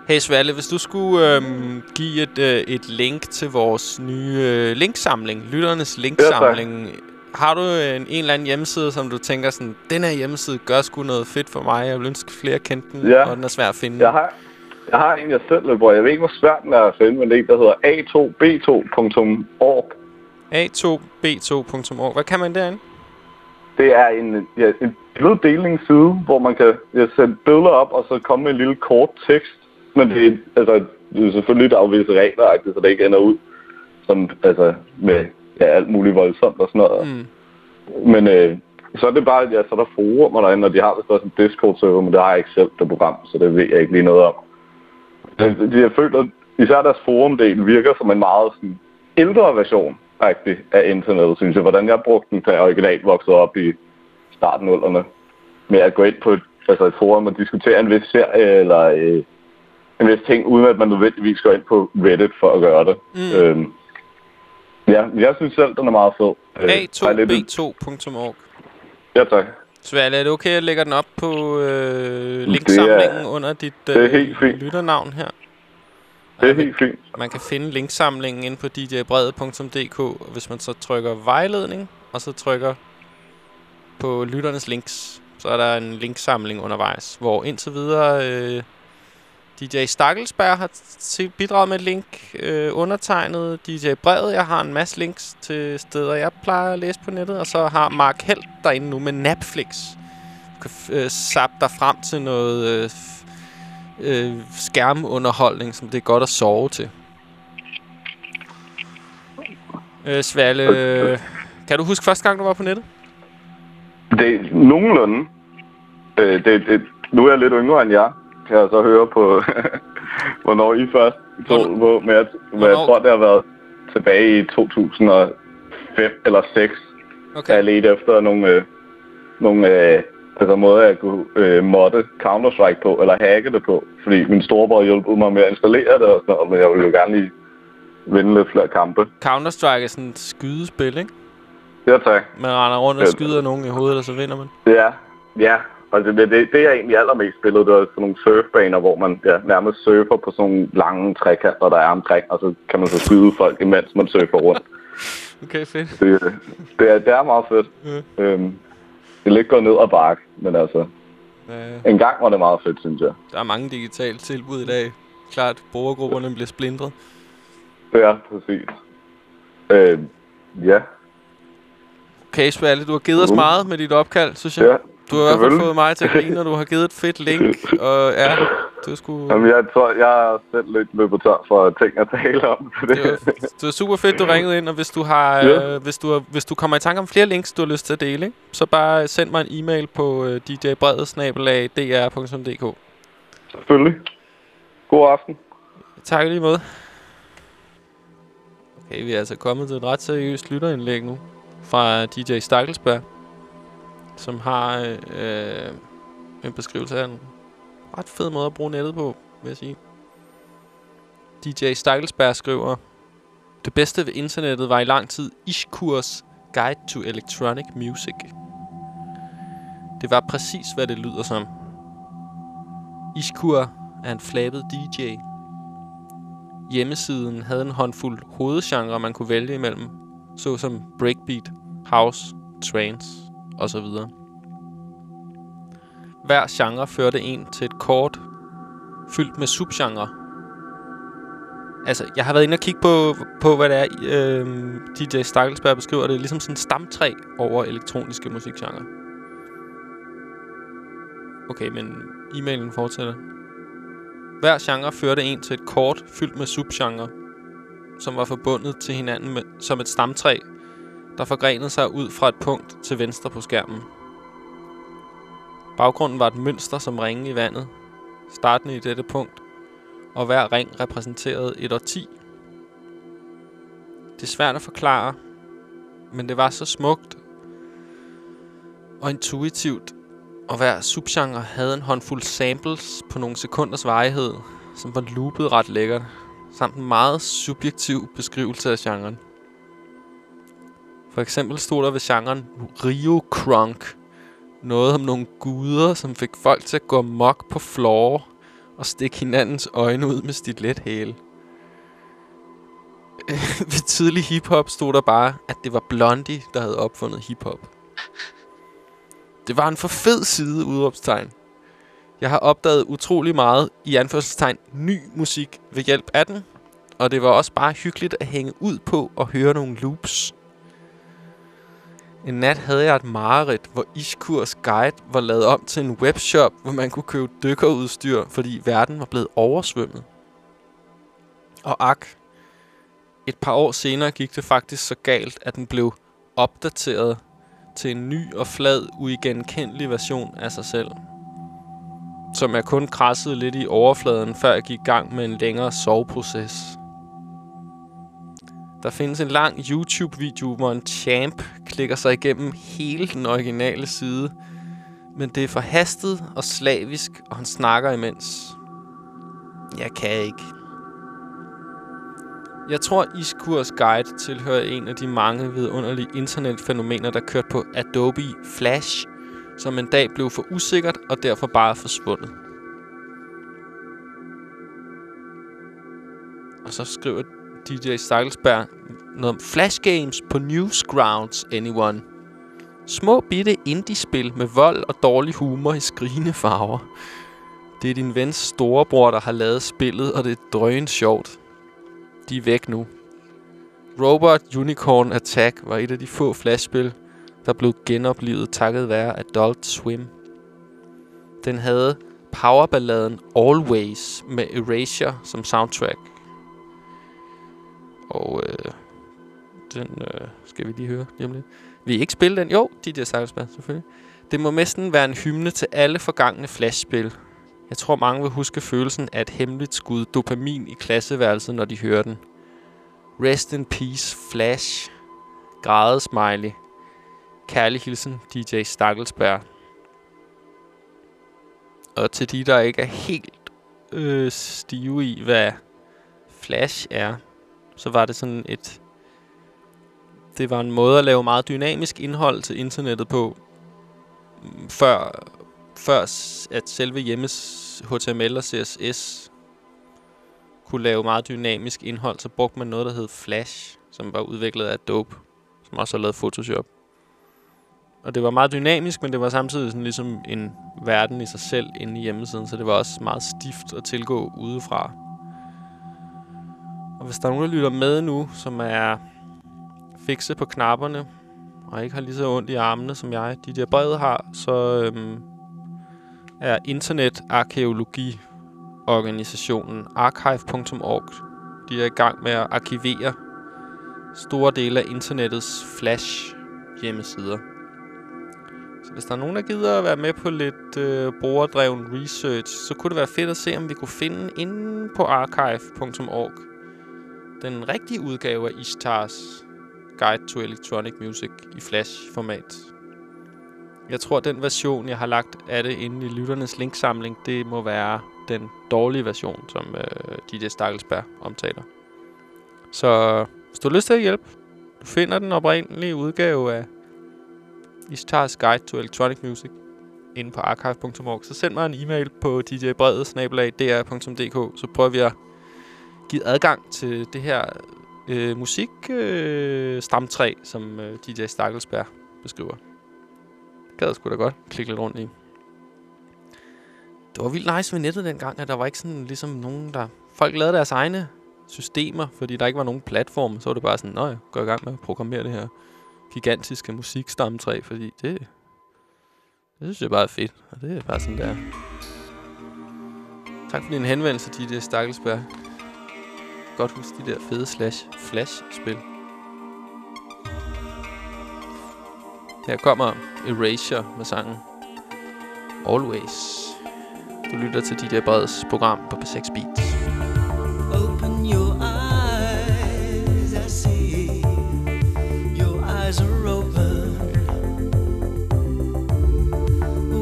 Hey Svalle, hvis du skulle øhm, give et, øh, et link til vores nye øh, linksamling, lytternes linksamling, har du en, en eller anden hjemmeside, som du tænker sådan, den her hjemmeside gør sgu noget fedt for mig, jeg vil ønske flere kendte den, Ja. og den er svær at finde. Jeg har, jeg har en, jeg selv løber. Jeg ved ikke, hvor svært den er at finde, men det er en, der hedder a2b2.org. a2b2.org. Hvad kan man derinde? Det er en, ja, en billeddelingsside, hvor man kan ja, sætte billeder op, og så komme med en lille kort tekst. Men det er, altså, det er selvfølgelig der er visse regler, så det ikke ender ud som, altså, med ja, alt muligt voldsomt og sådan noget. Mm. Men øh, så er det bare, ja, så er der forumer derinde, og de har vist også en Discord-server, men det har jeg ikke selv, det program, så det ved jeg ikke lige noget om. De, de har følt, at især deres forumdel virker som en meget sådan, ældre version rigtig, af internettet, synes jeg. Hvordan jeg brugte den, da jeg originalt voksede op i starten af med at gå ind på et, altså et forum og diskutere en vis serie, eller øh, en vis ting, uden at man nødvendigvis går ind på Reddit for at gøre det. Mm. Øhm, ja, jeg synes selv, den er meget fed. Øh, har jeg lidt- a2b2.org. Ja, tak. Svalle, er det okay, at jeg lægger den op på øh, linksamlingen under dit er øh, lytternavn her? Det er helt fint. Man kan finde linksamlingen inde på djbrede.dk, og hvis man så trykker vejledning, og så trykker på lytternes links, så er der en linksamling undervejs, hvor indtil videre øh, DJ Stakkelsberg har bidraget med et link, øh, undertegnet DJ Brevet. Jeg har en masse links til steder, jeg plejer at læse på nettet, og så har Mark Helt derinde nu med Netflix. Du kan f- øh, zappe dig frem til noget øh, øh, skærmunderholdning, som det er godt at sove til. Øh, Svalle, øh, kan du huske første gang, du var på nettet? Det er nogenlunde. Øh, det, det, nu er jeg lidt yngre end jeg, kan jeg så høre på, <laughs> hvornår I først tog på. Men jeg, men jeg Hvornår? tror, det har været tilbage i 2005 eller 6, okay. jeg ledte efter nogle, øh, nogle øh, altså måder, jeg kunne øh, modde Counter-Strike på, eller hacke det på. Fordi min storebror hjælpede mig med at installere det og sådan men jeg ville jo gerne lige vinde lidt flere kampe. Counter-Strike er sådan et skydespil, ikke? Ja, tak. Man render rundt og Ja. skyder nogen i hovedet, og så vinder man. Ja, ja. Og det, det, det, det jeg egentlig allermest spillede, det var sådan nogle surfbaner, hvor man ja, nærmest surfer på sådan nogle lange trekanter, der er omkring, og så kan man så skyde folk, imens man surfer rundt. <laughs> Okay, fedt. Det, det, er, det er meget fedt. Ja. Øhm, det er lidt gået ned ad bakke, men altså, Øh, en gang var det meget fedt, synes jeg. der er mange digitale tilbud i dag. Klart, brugergrupperne bliver splindret. Ja, præcis. Øh, ja, Okay, Svalle, du har givet os Uh. meget med dit opkald, synes jeg. ja. Du har i hvert fald fået mig til at grine, og du har givet et fedt link. <laughs> Og ja, var sgu... Jamen, jeg tror, jeg er selv lidt løbet tør for ting at tale om. <laughs> Det, Det var, det var super fedt, du ringede ind, og hvis du har, Ja. øh, hvis du har, hvis du kommer i tanke om flere links, du har lyst til at dele, ikke? så bare send mig en e-mail på øh, djbredet-dr.dk. selvfølgelig. God aften. Tak lige måde. Okay, vi er altså kommet til et ret seriøst lytterindlæg nu fra DJ Stakkelsberg, som har øh, en beskrivelse af en ret fed måde at bruge nettet på, vil jeg sige. DJ Stakkelsberg skriver, Det bedste ved internettet var i lang tid Ishkurs Guide to Electronic Music. Det var præcis, hvad det lyder som. Ishkur er en flabet DJ, Hjemmesiden havde en håndfuld hovedgenre, man kunne vælge imellem. såsom breakbeat, house, trance osv. Hver genre førte en til et kort fyldt med subgenre. Altså, jeg har været inde og kigge på, på hvad det er, øh, DJ Stakkelsberg beskriver det, ligesom sådan en stamtræ over elektroniske musikgenre. Okay, men e-mailen fortsætter. Hver genre førte en til et kort fyldt med subgenre, som var forbundet til hinanden med, som et stamtræ, der forgrenede sig ud fra et punkt til venstre på skærmen. Baggrunden var et mønster som ringe i vandet, startende i dette punkt, og hver ring repræsenterede et årti. Det er svært at forklare, men det var så smukt og intuitivt, og hver subgenre havde en håndfuld samples på nogle sekunders varighed, som var loopet ret lækkert, samt en meget subjektiv beskrivelse af genren. For eksempel stod der ved genren Rio Crunk noget om nogle guder, som fik folk til at gå mok på floor og stikke hinandens øjne ud med stilethæle. <laughs> ved tidlig hiphop stod der bare, at det var Blondie, der havde opfundet hiphop. Det var en for fed side, udråbstegn. Jeg har opdaget utrolig meget i anførselstegn ny musik ved hjælp af den, og det var også bare hyggeligt at hænge ud på og høre nogle loops. En nat havde jeg et mareridt, hvor Iskurs guide var lavet om til en webshop, hvor man kunne købe dykkerudstyr, fordi verden var blevet oversvømmet. Og ak, et par år senere gik det faktisk så galt, at den blev opdateret til en ny og flad, uigenkendelig version af sig selv. Som jeg kun krassede lidt i overfladen, før jeg gik i gang med en længere soveproces. Der findes en lang YouTube-video, hvor en champ klikker sig igennem hele den originale side. Men det er forhastet og slavisk, og han snakker imens. Jeg kan ikke. Jeg tror, Iskurs Guide tilhører en af de mange vidunderlige internetfænomener, der kørte på Adobe Flash, som en dag blev for usikkert og derfor bare forsvundet. Og så skriver DJ Stakkelsberg noget om Flash Games på Newsgrounds, anyone. Små bitte indie-spil med vold og dårlig humor i skrigende farver. Det er din vens storebror, der har lavet spillet, og det er drøn sjovt. De er væk nu. Robot Unicorn Attack var et af de få flashspil, der blev genoplevet takket være Adult Swim. Den havde powerballaden Always med Erasure som soundtrack. Og øh, den øh, skal vi lige høre lige om lidt. Vil I ikke spille den? Jo, DJ Cyberspan, selvfølgelig. Det må næsten være en hymne til alle forgangne flashspil. Jeg tror, mange vil huske følelsen af et hemmeligt skud dopamin i klasseværelset, når de hører den. Rest in peace, Flash. Græde smiley. Kærlig hilsen, DJ Stakkelsberg. Og til de, der ikke er helt øh, stive i, hvad Flash er, så var det sådan et... Det var en måde at lave meget dynamisk indhold til internettet på, mm, før, før at selve hjemmes HTML og CSS kunne lave meget dynamisk indhold, så brugte man noget, der hed Flash, som var udviklet af Adobe, som også har lavet Photoshop. Og det var meget dynamisk, men det var samtidig sådan ligesom en verden i sig selv inde i hjemmesiden, så det var også meget stift at tilgå udefra. Og hvis der er nogen, der lytter med nu, som er fikse på knapperne, og ikke har lige så ondt i armene som jeg, de der brede har, så øhm, er internetarkeologiorganisationen archive.org. De er i gang med at arkivere store dele af internettets flash hjemmesider. Så hvis der er nogen, der gider at være med på lidt øh, brugerdreven research, så kunne det være fedt at se, om vi kunne finde inde på archive.org den rigtige udgave af Ishtars Guide to Electronic Music i Flash-format. Jeg tror, den version, jeg har lagt af det inde i lytternes linksamling, det må være den dårlige version, som øh, DJ Stakkelsberg omtaler. Så hvis du har lyst til at hjælpe, du finder den oprindelige udgave af Ishtars Guide to Electronic Music inde på archive.org, så send mig en e-mail på djbredet så prøver vi at givet adgang til det her øh, musik øh, stamtræ, som øh, DJ Stakkelsberg beskriver. Det gad jeg sgu da godt klikke lidt rundt i. Det var vildt nice ved nettet dengang, at der var ikke sådan ligesom nogen, der... Folk lavede deres egne systemer, fordi der ikke var nogen platform. Så var det bare sådan, nå gå i gang med at programmere det her gigantiske musikstamtræ, fordi det... Det synes jeg bare er fedt, og det er bare sådan der. Tak for din henvendelse, DJ Stakkelsberg. Godt huske de der fede slash flash-spil. Her kommer Erasure med sangen Always. Du lytter til DJ Breds program på P6 Beats. Open your eyes, I see your eyes are open.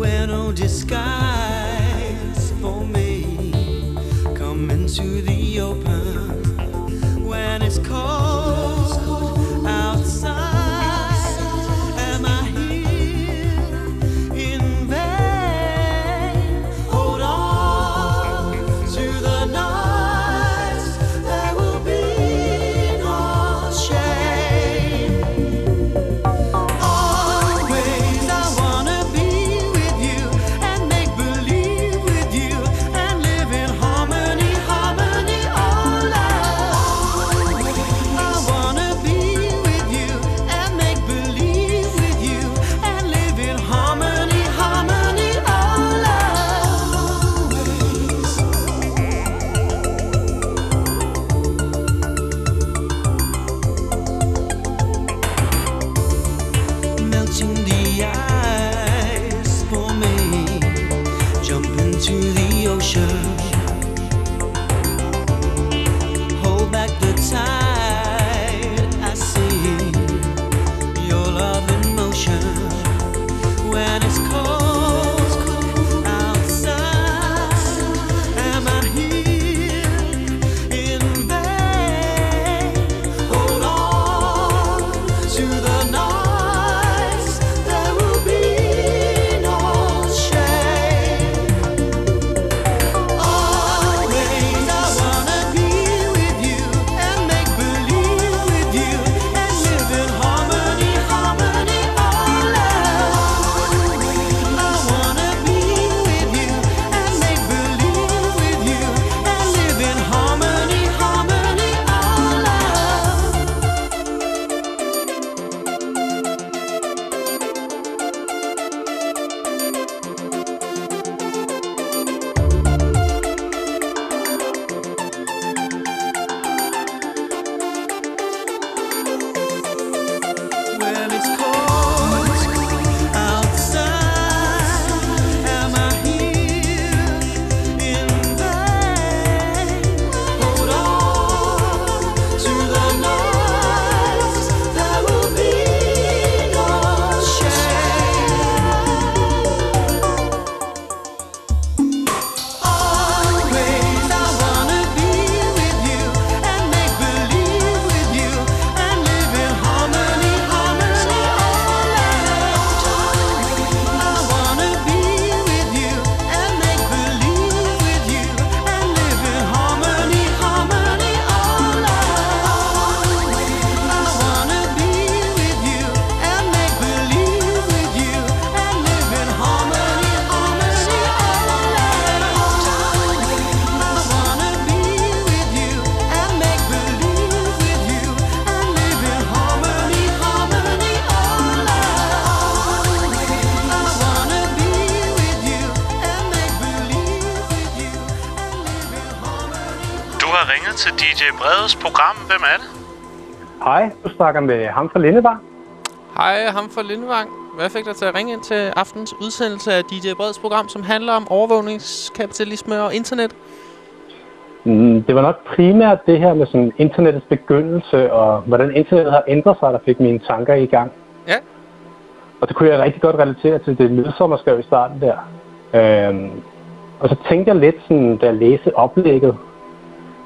Where no disguise for me. Come into the snakker med ham fra Lindevang. Hej, ham fra Lindevang. Hvad fik dig til at ringe ind til aftens udsendelse af DJ Breds program, som handler om overvågningskapitalisme og internet? Mm, Det var nok primært det her med sådan internettets begyndelse, og hvordan internettet har ændret sig, der fik mine tanker i gang. Ja. Og det kunne jeg rigtig godt relatere til det lydsommerskab i starten der. Øhm, og så tænkte jeg lidt, sådan, da jeg læste oplægget,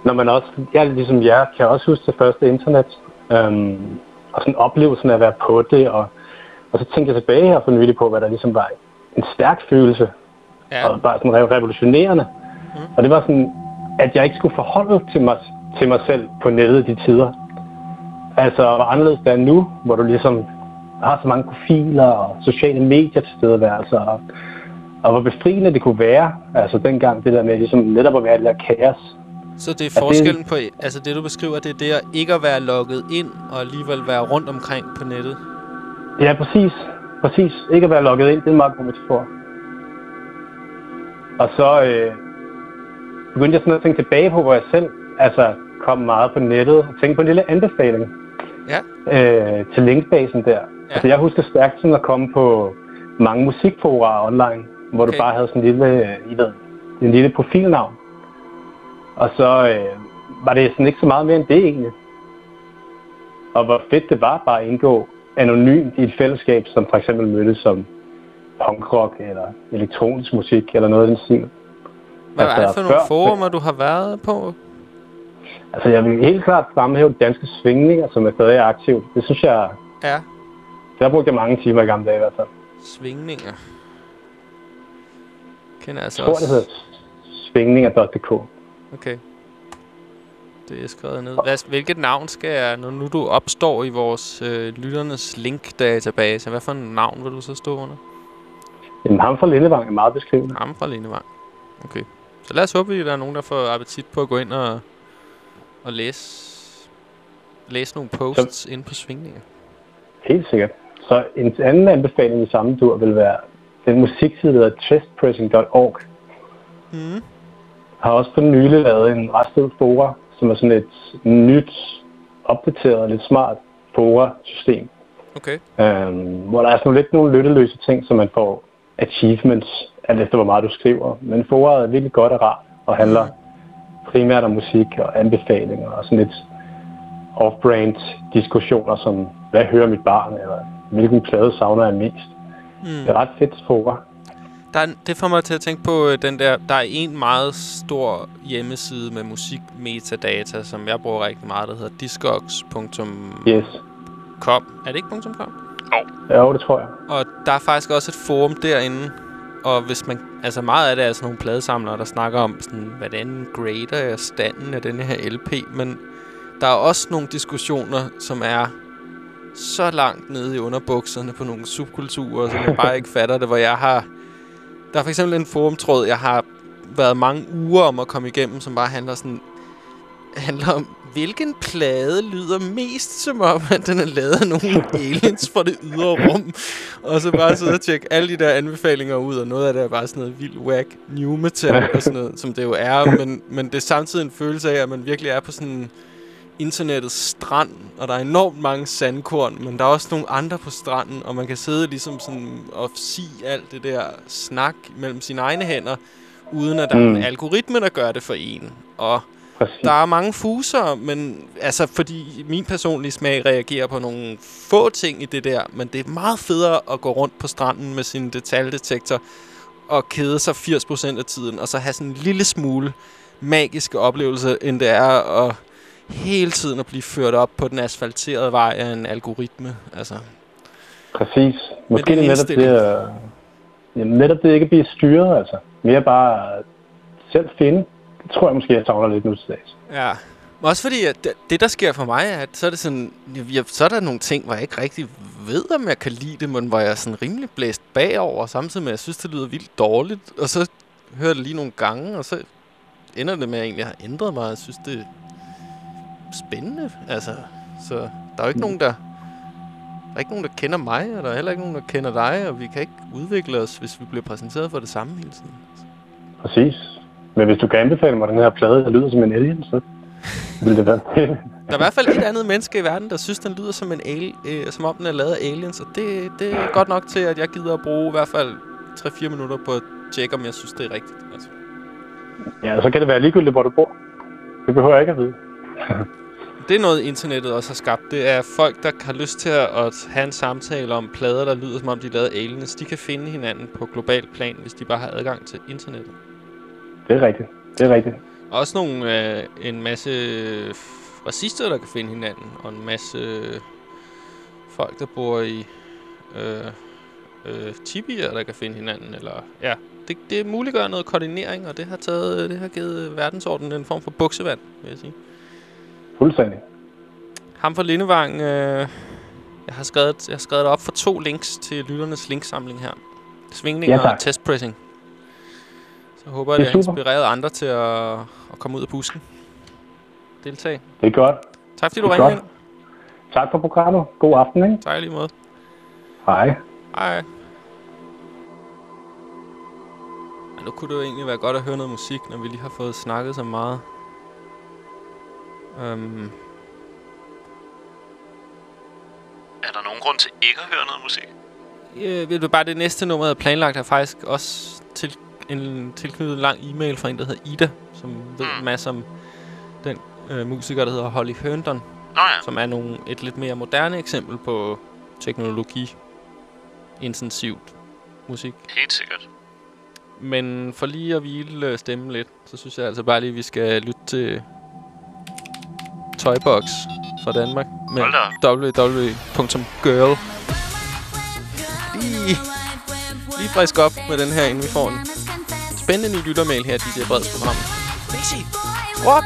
når man også, jeg ligesom jer, kan også huske det første internet, øhm, og sådan oplevelsen af at være på det, og, og så tænkte jeg tilbage her for nylig på, hvad der ligesom var en stærk følelse, Ja. og bare sådan re- revolutionerende. Mm. Og det var sådan, at jeg ikke skulle forholde til mig, til mig selv på nettet de tider. Altså, hvor anderledes det er nu, hvor du ligesom har så mange profiler og sociale medier til stedeværelser, og, og hvor befriende det kunne være, altså dengang det der med ligesom netop at være i det der kaos. Så det er forskellen på, altså det du beskriver, det er det at ikke at være logget ind, og alligevel være rundt omkring på nettet. Ja, præcis. Præcis. Ikke at være logget ind, det er en meget god metafor. Og så øh, begyndte jeg sådan at tænke tilbage på, hvor jeg selv altså, kom meget på nettet og tænkte på en lille anbefaling Ja. øh, til linkbasen der. Ja. Altså, jeg husker stærkt sådan at komme på mange musikfora online, hvor okay. Okay. du bare havde sådan en lille, øh, I ved, en lille profilnavn. Og så øh, var det sådan ikke så meget mere end det egentlig. Og hvor fedt det var bare at indgå anonymt i et fællesskab, som for eksempel mødtes som punkrock eller elektronisk musik eller noget af den stil. Hvad Altså, er det for nogle før- forumer, du har været på? Altså jeg vil helt klart fremhæve danske svingninger, som er stadig aktivt. Det synes jeg, Ja. der brugte jeg mange timer i gamle dage i hvert fald. Svingninger. Kender altså Jeg tror, det også. hedder svingninger.dk. Okay. Det er skrevet ned. Hvad, hvilket navn skal jeg, når nu du opstår i vores øh, lytternes link-database, hvad for en navn vil du så stå under? Jamen ham fra Lindevang er meget beskrivende. Ham fra Lindevang. Okay. Så lad os håbe, at der er nogen, der får appetit på at gå ind og, og læse, læse nogle posts inde på svingninger. Helt sikkert. Så en anden anbefaling i samme tur vil være den musikside, der hedder chestpressing.org. Mm. Har også for nylig lavet en ret fora, som er sådan et nyt, opdateret lidt smart fora-system. Okay. Øhm, hvor der er sådan lidt nogle lytteløse ting, som man får achievements, alt efter hvor meget du skriver. Men foret er virkelig godt og rart, og handler primært om musik og anbefalinger, og sådan lidt off-brand diskussioner, som hvad hører mit barn, eller hvilken plade savner jeg mest. Mm. Det er ret fedt fora. Der er, det får mig til at tænke på øh, den der, der er en meget stor hjemmeside med musikmetadata, som jeg bruger rigtig meget, der hedder discogs.com. Yes. Er det ikke .com? Jo, det tror jeg. Og der er faktisk også et forum derinde, og hvis man, altså meget af det er sådan nogle pladesamlere, der snakker om, sådan, hvordan grader jeg standen af den her LP, men der er også nogle diskussioner, som er så langt nede i underbukserne på nogle subkulturer, som jeg bare ikke <laughs> fatter det, hvor jeg har... Der er for eksempel en forumtråd, jeg har været mange uger om at komme igennem, som bare handler sådan handler om, hvilken plade lyder mest som om, at den er lavet af nogle aliens fra det ydre rum. Og så bare sidde og tjekke alle de der anbefalinger ud, og noget af det er bare sådan noget vildt whack new metal og sådan noget, som det jo er. Men, men det er samtidig en følelse af, at man virkelig er på sådan internettets strand, og der er enormt mange sandkorn, men der er også nogle andre på stranden, og man kan sidde ligesom sådan og sige alt det der snak mellem sine egne hænder, uden at der mm. er en Mm. algoritme, der gør det for en. Og Præcis. der er mange fuser, men altså fordi min personlige smag reagerer på nogle få ting i det der, men det er meget federe at gå rundt på stranden med sin detaljedetektor og kede sig 80% af tiden, og så have sådan en lille smule magiske oplevelse, end det er at hele tiden at blive ført op på den asfalterede vej af en algoritme. Altså, Præcis. Måske det netop det, at, jamen, netop det ikke at blive styret, altså. Mere bare selv finde. Det tror jeg måske, jeg savner lidt nu til dags. Ja. Også fordi, at det, der sker for mig, er, at så er, det sådan, jeg, så er der nogle ting, hvor jeg ikke rigtig ved, om jeg kan lide det, men hvor jeg er sådan rimelig blæst bagover, samtidig med, at jeg synes, det lyder vildt dårligt. Og så hører jeg det lige nogle gange, og så ender det med, at jeg egentlig har ændret mig. Jeg synes, det spændende. Altså, så der er jo ikke nogen, der... Der er ikke nogen, der kender mig, og der er heller ikke nogen, der kender dig, og vi kan ikke udvikle os, hvis vi bliver præsenteret for det samme hele tiden. Præcis. Men hvis du kan anbefale mig den her plade, der lyder som en alien, så vil det være. Der er i hvert fald et andet menneske i verden, der synes, den lyder som, en al- øh, som om den er lavet af aliens, og det, det er godt nok til, at jeg gider at bruge i hvert fald 3-4 minutter på at tjekke, om jeg synes, det er rigtigt. Altså. Ja, så kan det være ligegyldigt, hvor du bor. Det behøver jeg ikke at vide. Det er noget, internettet også har skabt. Det er folk, der har lyst til at have en samtale om plader, der lyder, som om de er lavet aliens. De kan finde hinanden på global plan, hvis de bare har adgang til internettet. Det er rigtigt. Det er rigtigt. Også nogle, øh, en masse racister, der kan finde hinanden, og en masse øh, folk, der bor i øh, øh, tibier, der kan finde hinanden. Eller, ja, det, det muliggør noget koordinering, og det har, taget, det har givet verdensordenen en form for buksevand, vil jeg sige. Fuldstændig. Ham fra Lindevang, øh, jeg, har skrevet, jeg har skrevet op for to links til lytternes linksamling her. Svingninger Ja, tak. og testpressing. Så håber jeg, Det det har inspireret andre til at, at komme ud af busken. Deltag. Det er godt. Tak fordi du ringede ind. Tak for programmet. God aften, ikke? Tak lige måde. Hej. Hej. Ja, nu kunne det jo egentlig være godt at høre noget musik, når vi lige har fået snakket så meget. Um, Er der nogen grund til ikke at høre noget musik? øh, ved du bare, det næste nummer, jeg planlagt, er faktisk også til, en tilknyttet lang e-mail fra en, der hedder Ida, som ved Mm. en masse om den øh, musiker, der hedder Holly Herndon, Nå ja. som er nogle, et lidt mere moderne eksempel på teknologi intensivt musik. Helt sikkert. Men for lige at hvile øh, stemmen lidt, så synes jeg altså bare lige, at vi skal lytte til Toybox fra Danmark med www.girl. Lige, lige frisk op med den her, inden vi får en spændende ny lyttermail her, DJ Breds program. Mixi, what?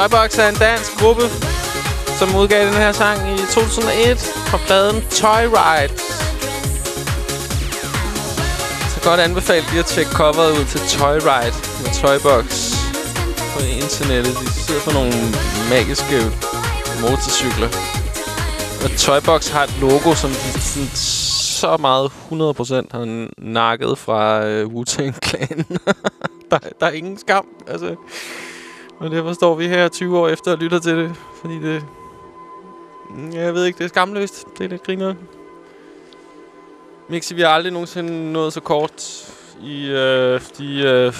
Toybox er en dansk gruppe, som udgav den her sang i 2001 fra pladen Toy Ride. Så godt anbefale lige at tjekke coveret ud til Toy Ride med Toybox på internettet. De sidder for nogle magiske motorcykler. Og Toybox har et logo, som de sådan så meget 100% har nakket fra øh, Wu-Tang Clan. <laughs> der, der er ingen skam. Altså, og derfor står vi her 20 år efter og lytter til det. Fordi det... Jeg ved ikke, det er skamløst. Det er lidt griner. Mixi, vi har aldrig nogensinde nået så kort i øh, de øh,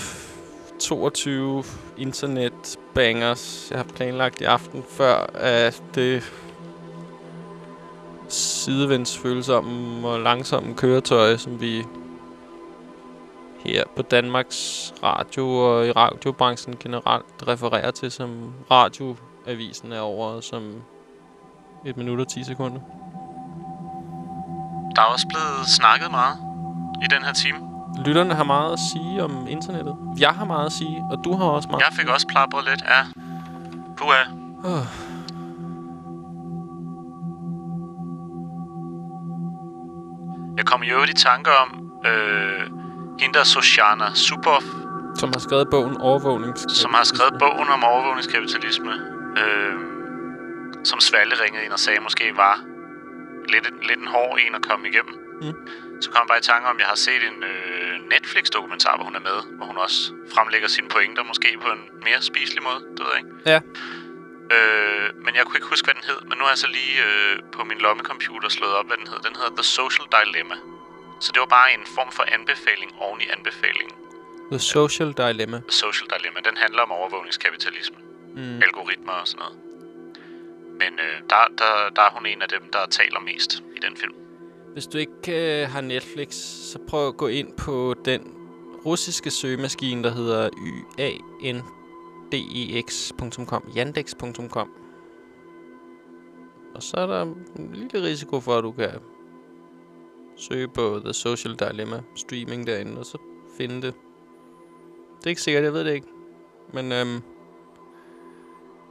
22 internetbangers, jeg har planlagt i aften, før at det sidevendsfølsomme og langsomme køretøj, som vi her på Danmarks Radio og i radiobranchen generelt refererer til som radioavisen er over som et minut og 10 sekunder. Der er også blevet snakket meget i den her time. Lytterne har meget at sige om internettet. Jeg har meget at sige, og du har også meget. Jeg fik også plapret lidt, ja. Puha. Oh. Jeg kom i øvrigt i tanker om øh, hende Sojana Zuboff, Som har skrevet bogen Overvågnings... som har skrevet bogen om overvågningskapitalisme, øh, som Svalle ringede ind og sagde måske var lidt, lidt en hård en at komme igennem. Mm. Så kom jeg bare i tanke om, at jeg har set en øh, Netflix-dokumentar, hvor hun er med, hvor hun også fremlægger sine pointer, måske på en mere spiselig måde, det ved jeg ikke. Ja. Øh, men jeg kunne ikke huske, hvad den hed, men nu har jeg så lige øh, på min lommecomputer slået op, hvad den hed. Den hedder The Social Dilemma. Så det var bare en form for anbefaling oven i anbefalingen. The Social Dilemma. The Social Dilemma, den handler om overvågningskapitalisme. Mm. Algoritmer og sådan noget. Men øh, der, der, der er hun en af dem, der taler mest i den film. Hvis du ikke øh, har Netflix, så prøv at gå ind på den russiske søgemaskine, der hedder yandex.com. Yandex.com. Og så er der en lille risiko for, at du kan søge på The Social Dilemma streaming derinde, og så finde det. Det er ikke sikkert, jeg ved det ikke. Men øhm,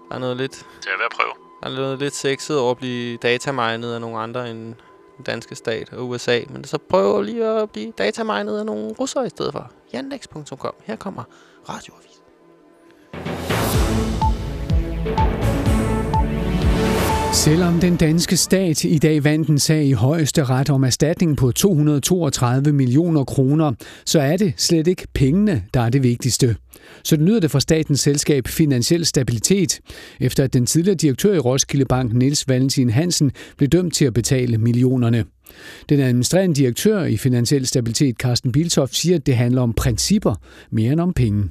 der er noget lidt... Det er ved at prøve. Der er noget lidt sexet over at blive dataminet af nogle andre end den danske stat og USA. Men så prøv lige at blive dataminet af nogle russere i stedet for. Yandex.com. Her kommer radioavis. Selvom den danske stat i dag vandt en sag i højeste ret om erstatning på 232 millioner kroner, så er det slet ikke pengene, der er det vigtigste. Så det lyder det fra statens selskab Finansiel Stabilitet, efter at den tidligere direktør i Roskilde Bank, Niels Valentin Hansen, blev dømt til at betale millionerne. Den administrerende direktør i Finansiel Stabilitet, Carsten Biltoft, siger, at det handler om principper mere end om penge.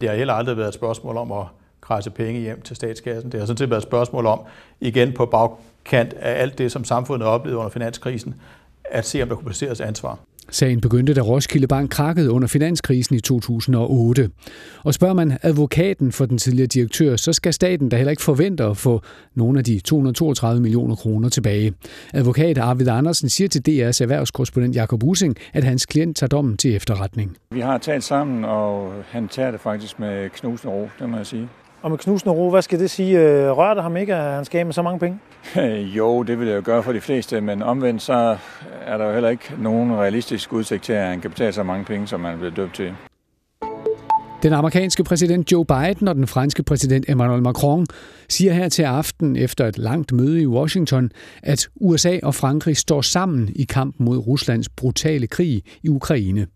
Det har heller aldrig været et spørgsmål om at kradse penge hjem til statskassen. Det har sådan set været et spørgsmål om, igen på bagkant af alt det, som samfundet oplevede under finanskrisen, at se, om der kunne placeres ansvar. Sagen begyndte, da Roskilde Bank krakkede under finanskrisen i 2008. Og spørger man advokaten for den tidligere direktør, så skal staten da heller ikke forvente at få nogle af de 232 millioner kroner tilbage. Advokat Arvid Andersen siger til DR's erhvervskorrespondent Jakob Using, at hans klient tager dommen til efterretning. Vi har talt sammen, og han tager det faktisk med knusende ro, det må jeg sige. Og med knusende ro, hvad skal det sige? Øh, Rører det ham ikke, at han skal af med så mange penge? <laughs> jo, det vil jeg jo gøre for de fleste, men omvendt så er der jo heller ikke nogen realistisk udsigt til, at han kan betale så mange penge, som han er blevet døbt til. Den amerikanske præsident Joe Biden og den franske præsident Emmanuel Macron siger her til aften efter et langt møde i Washington, at USA og Frankrig står sammen i kampen mod Ruslands brutale krig i Ukraine,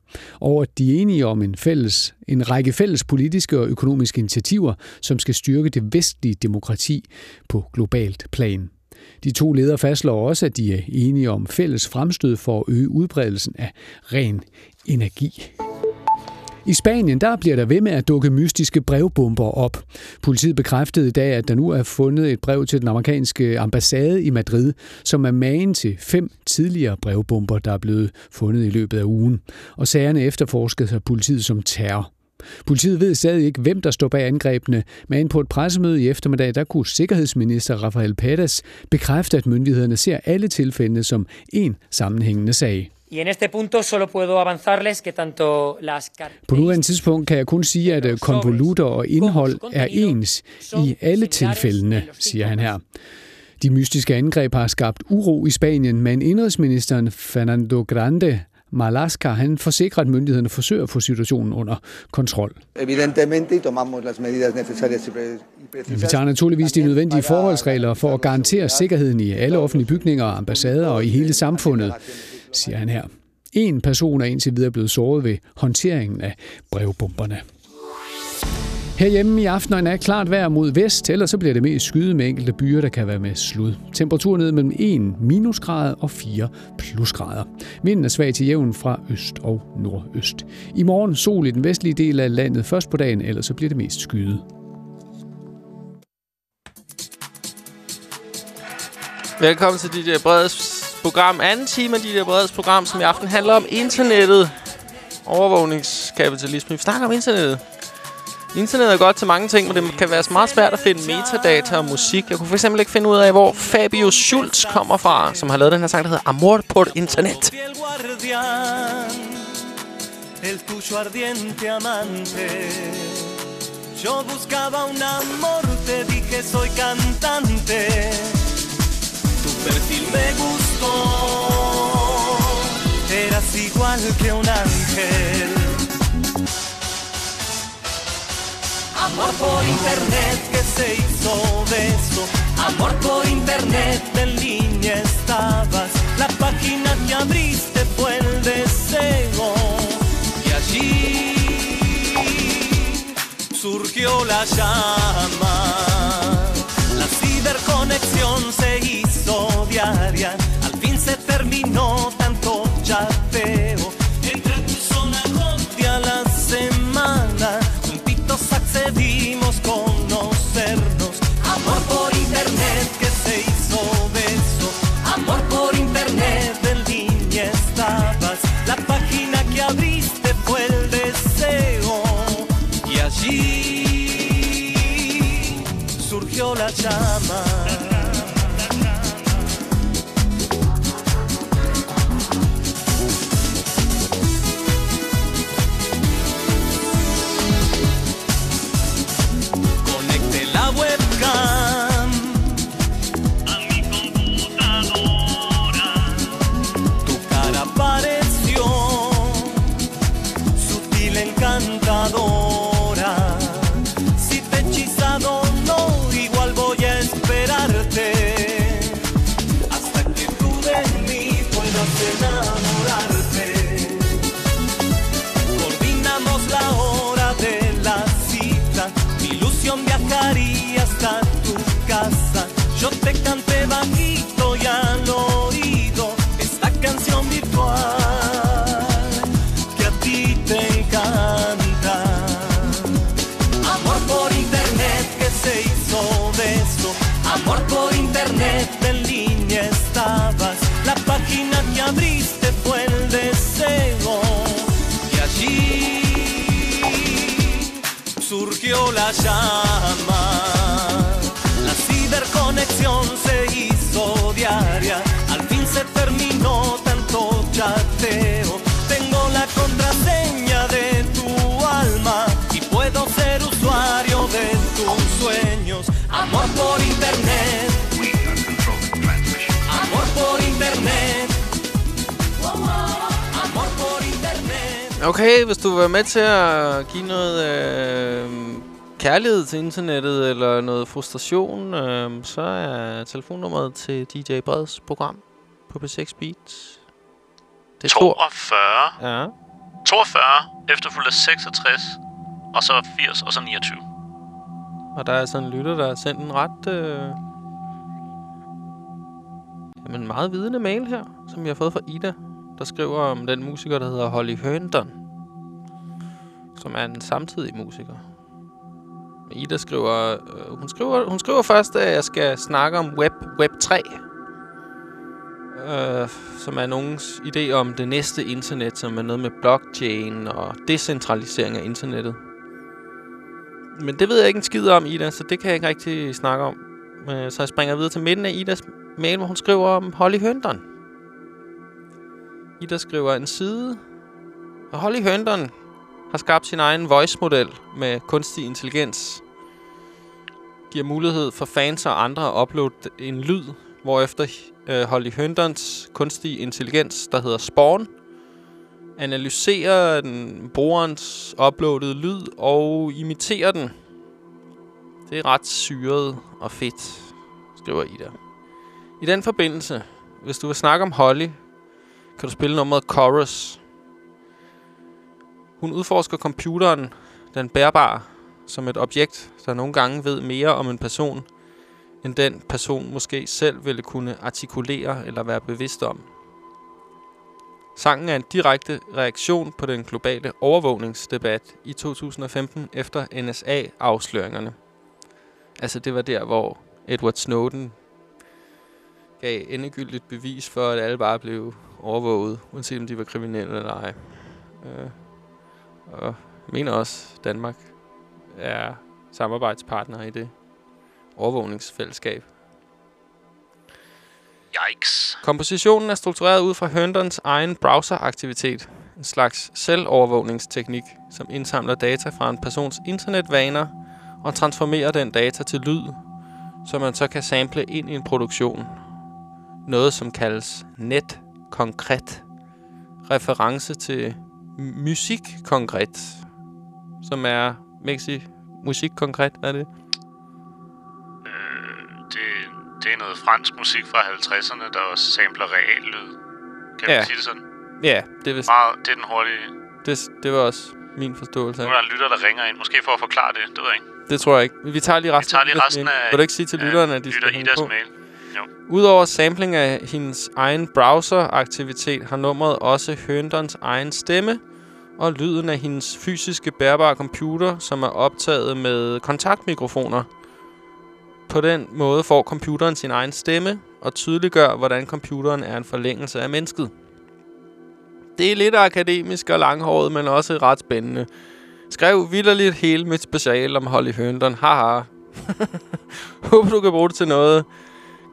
og at de er enige om en, fælles, en række fælles politiske og økonomiske initiativer, som skal styrke det vestlige demokrati på globalt plan. De to ledere fastslår også, at de er enige om fælles fremstød for at øge udbredelsen af ren energi. I Spanien der bliver der ved med at dukke mystiske brevbomber op. Politiet bekræftede i dag, at der nu er fundet et brev til den amerikanske ambassade i Madrid, som er magen til fem tidligere brevbomber, der er blevet fundet i løbet af ugen. Og sagerne efterforskes af politiet som terror. Politiet ved stadig ikke, hvem der står bag angrebene, men på et pressemøde i eftermiddag, der kunne sikkerhedsminister Rafael Pérez bekræfte, at myndighederne ser alle tilfældene som en sammenhængende sag. Y en este punto solo puedo avanzarles que tanto las På nuværende tidspunkt kan jeg kun sige, at øh, konvolutter og indhold er ens i alle tilfældene, siger han her. De mystiske angreb har skabt uro i Spanien, men indrigsministeren Fernando Grande Malasca, han forsikrer, at myndighederne forsøger at få situationen under kontrol. Evidentemente, y tomamos las medidas necesarias y pre- y Vi tager naturligvis de nødvendige forholdsregler for at garantere sikkerheden i alle offentlige bygninger og ambassader og i hele samfundet, siger han her. En person er indtil videre blevet såret ved håndteringen af brevbomberne. Herhjemme i aften er klart vejr mod vest, ellers så bliver det mest skyet med enkelte byer, der kan være med slud. Temperaturen ned mellem 1 minusgrader og 4 plusgrader. Vinden er svag til jævn fra øst og nordøst. I morgen sol i den vestlige del af landet først på dagen, ellers så bliver det mest skyet. Velkommen til DJ Breds program. Anden time af DJ Breds program, som i aften handler om internettet. Overvågningskapitalisme. Vi snakker om internettet. Internet er godt til mange ting, men det kan være meget svært at finde metadata og musik. Jeg kunne for eksempel ikke finde ud af, hvor Fabio Schultz kommer fra, som har lavet den her sang, der hedder Amor por Internet. el tuyo ardiente amante. Yo buscaba un amor, te dije soy cantante. Tu perfil me eras igual que un ángel. Amor por internet que se hizo beso. Amor por internet en línea estabas. La página que abriste fue el deseo. Y allí surgió la llama. La ciberconexión se hizo diaria. Terminó tanto chateo. Entre tu zona y a la semana juntitos accedimos conocernos. Amor por internet que se hizo beso. Amor por internet en línea estabas. La página que abriste fue el deseo. Y allí surgió la llama. Llama. La ciberconexión se hizo diaria. Al fin se terminó tanto chateo. Tengo la contraseña de tu alma y puedo ser usuario de tus sueños. Amor por internet. Amor por internet. Amor por internet. Okay, hvis du vil være med til kærlighed til internettet, eller noget frustration, øh, så er telefonnummeret til DJ Breds program på P6 Beats. Det er 42. Ja. 42, efterfulgt af 66, og så 80, og så 29. Og der er sådan en lytter, der har sendt en ret... Øh, jamen meget vidende mail her, som vi har fået fra Ida, der skriver om den musiker, der hedder Holly Herndon, som er en samtidig musiker. Ida skriver, øh, hun skriver, hun skriver først, at jeg skal snakke om Web, Web 3, øh, som er nogens idé om det næste internet, som er noget med blockchain og decentralisering af internettet. Men det ved jeg ikke en skid om, Ida, så det kan jeg ikke rigtig snakke om. Øh, så jeg springer videre til midten af Idas mail, hvor hun skriver om Holly Herndon. Ida skriver en side, og Holly Herndon har skabt sin egen voice-model med kunstig intelligens. Giver mulighed for fans og andre at uploade en lyd, hvorefter øh, Holly Herndons kunstige intelligens, der hedder Spawn, analyserer den brugerens uploadede lyd og imiterer den. Det er ret syret og fedt, skriver Ida. I den forbindelse, hvis du vil snakke om Holly, kan du spille nummeret Chorus. Hun udforsker computeren, den bærbare, som et objekt, der nogle gange ved mere om en person, end den person måske selv ville kunne artikulere eller være bevidst om. Sangen er en direkte reaktion på den globale overvågningsdebat i 2015 efter NSA-afsløringerne. Altså det var der, hvor Edward Snowden gav endegyldigt bevis for, at alle bare blev overvåget, uanset om de var kriminelle eller ej. Øh, og mener også Danmark er samarbejdspartnere i det overvågningsfællesskab. Yikes. Kompositionen er struktureret ud fra Herndons egen browseraktivitet. En slags selvovervågningsteknik, som indsamler data fra en persons internetvaner og transformerer den data til lyd, som man så kan sample ind i en produktion. Noget, som kaldes net konkret. Reference til musik konkret, som er Mexi musik konkret, hvad er det? Det, det er noget fransk musik fra 50'erne, der også sampler real lyd. Kan Ja. man sige det sådan? Ja, det er vist, Meget, det er den hurtige. det, det var også min forståelse Nu er der en lytter, der ringer ind. Måske for at forklare det. Det ved jeg ikke. Det tror jeg ikke. Vi tager lige resten, tager lige resten af- Vil du ikke sige til lytterne, at de lytter skal hænge Idas på? mail. Jo. Udover sampling af hendes egen browser-aktivitet, har nummeret også Herndons egen stemme og lyden af hendes fysiske bærbare computer, som er optaget med kontaktmikrofoner. På den måde får computeren sin egen stemme og tydeliggør, hvordan computeren er en forlængelse af mennesket. Det er lidt akademisk og langhåret, men også ret spændende. Skrev vidderligt hele mit special om Holly Herndon. Haha. <laughs> Håber, du kan bruge det til noget.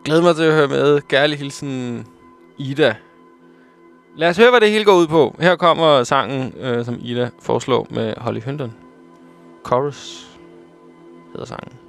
Glæder mig til at høre med. Kærlig hilsen, Ida. Lad os høre, hvad det hele går ud på. Her kommer sangen, øh, som Ida foreslår med Holly Herndon. Chorus hedder sangen.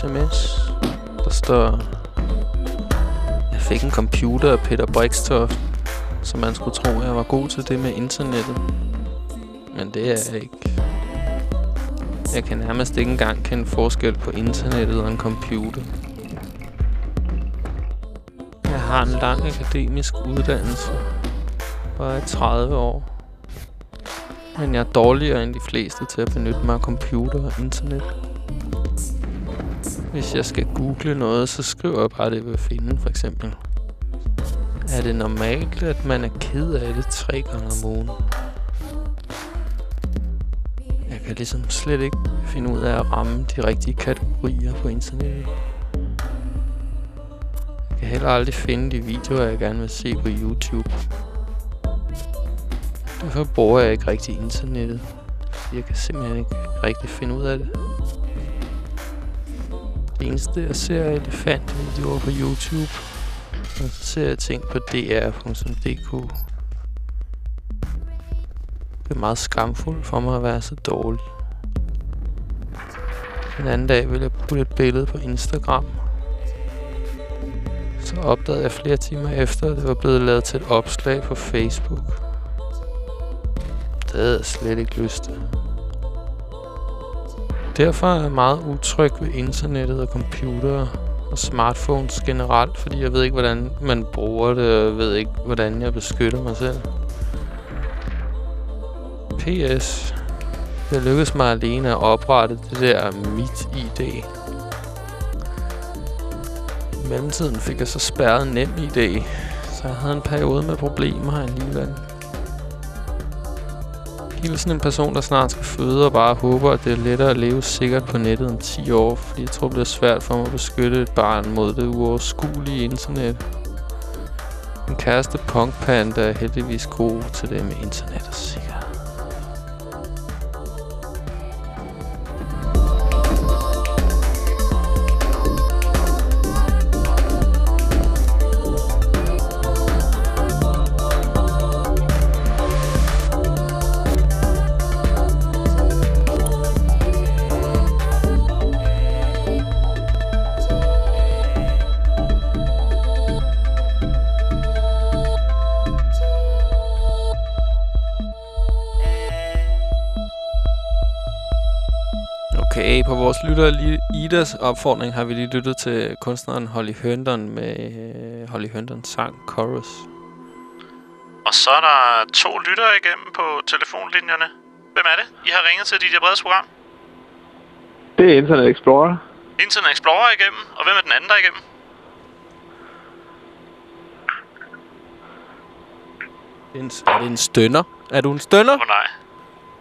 Sms. Der står... Jeg fik en computer af Peter Brikstoft, så man skulle tro, at jeg var god til det med internettet. Men det er jeg ikke. Jeg kan nærmest ikke engang kende forskel på internettet og en computer. Jeg har en lang akademisk uddannelse. Og er 30 år. Men jeg er dårligere end de fleste til at benytte mig af computer og internet. Hvis jeg skal google noget, så skriver jeg bare det, jeg vil finde, for eksempel. Er det normalt, at man er ked af det tre gange om ugen? Jeg kan ligesom slet ikke finde ud af at ramme de rigtige kategorier på internettet. Jeg kan heller aldrig finde de videoer, jeg gerne vil se på YouTube. Derfor bruger jeg ikke rigtig internettet. Jeg kan simpelthen ikke rigtig finde ud af det. Eneste, jeg ser, elefantvideoer på YouTube. Og så ser jeg ting på dr.dk. Det er meget skamfuldt for mig at være så dårlig. En anden dag ville jeg putte et billede på Instagram. Så opdagede jeg flere timer efter, at det var blevet lavet til et opslag på Facebook. Det havde jeg slet ikke lyst til. Derfor er jeg meget utryg ved internettet og computere og smartphones generelt, fordi jeg ved ikke, hvordan man bruger det, og jeg ved ikke, hvordan jeg beskytter mig selv. PS. Det lykkedes mig alene at oprette det der mit ID. I mellemtiden fik jeg så spærret nem ID, så jeg havde en periode med problemer alligevel. Hilsen en person, der snart skal føde og bare håber, at det er lettere at leve sikkert på nettet end 10 år, fordi jeg tror, det bliver svært for mig at beskytte et barn mod det uoverskuelige internet. En kæreste punkpanda er heldigvis god til det med internet og sikkerhed. Lytter Li- Idas opfordring har vi lige lyttet til kunstneren Holly Herndon med øh, Holly Herndons sang Chorus. Og så er der to lyttere igennem på telefonlinjerne. Hvem er det? I har ringet til DJ Breds program. Det er Internet Explorer. Internet Explorer er igennem. Og hvem er den anden, der er igennem? En, er det en stønner? Er du en stønner? Åh oh, nej.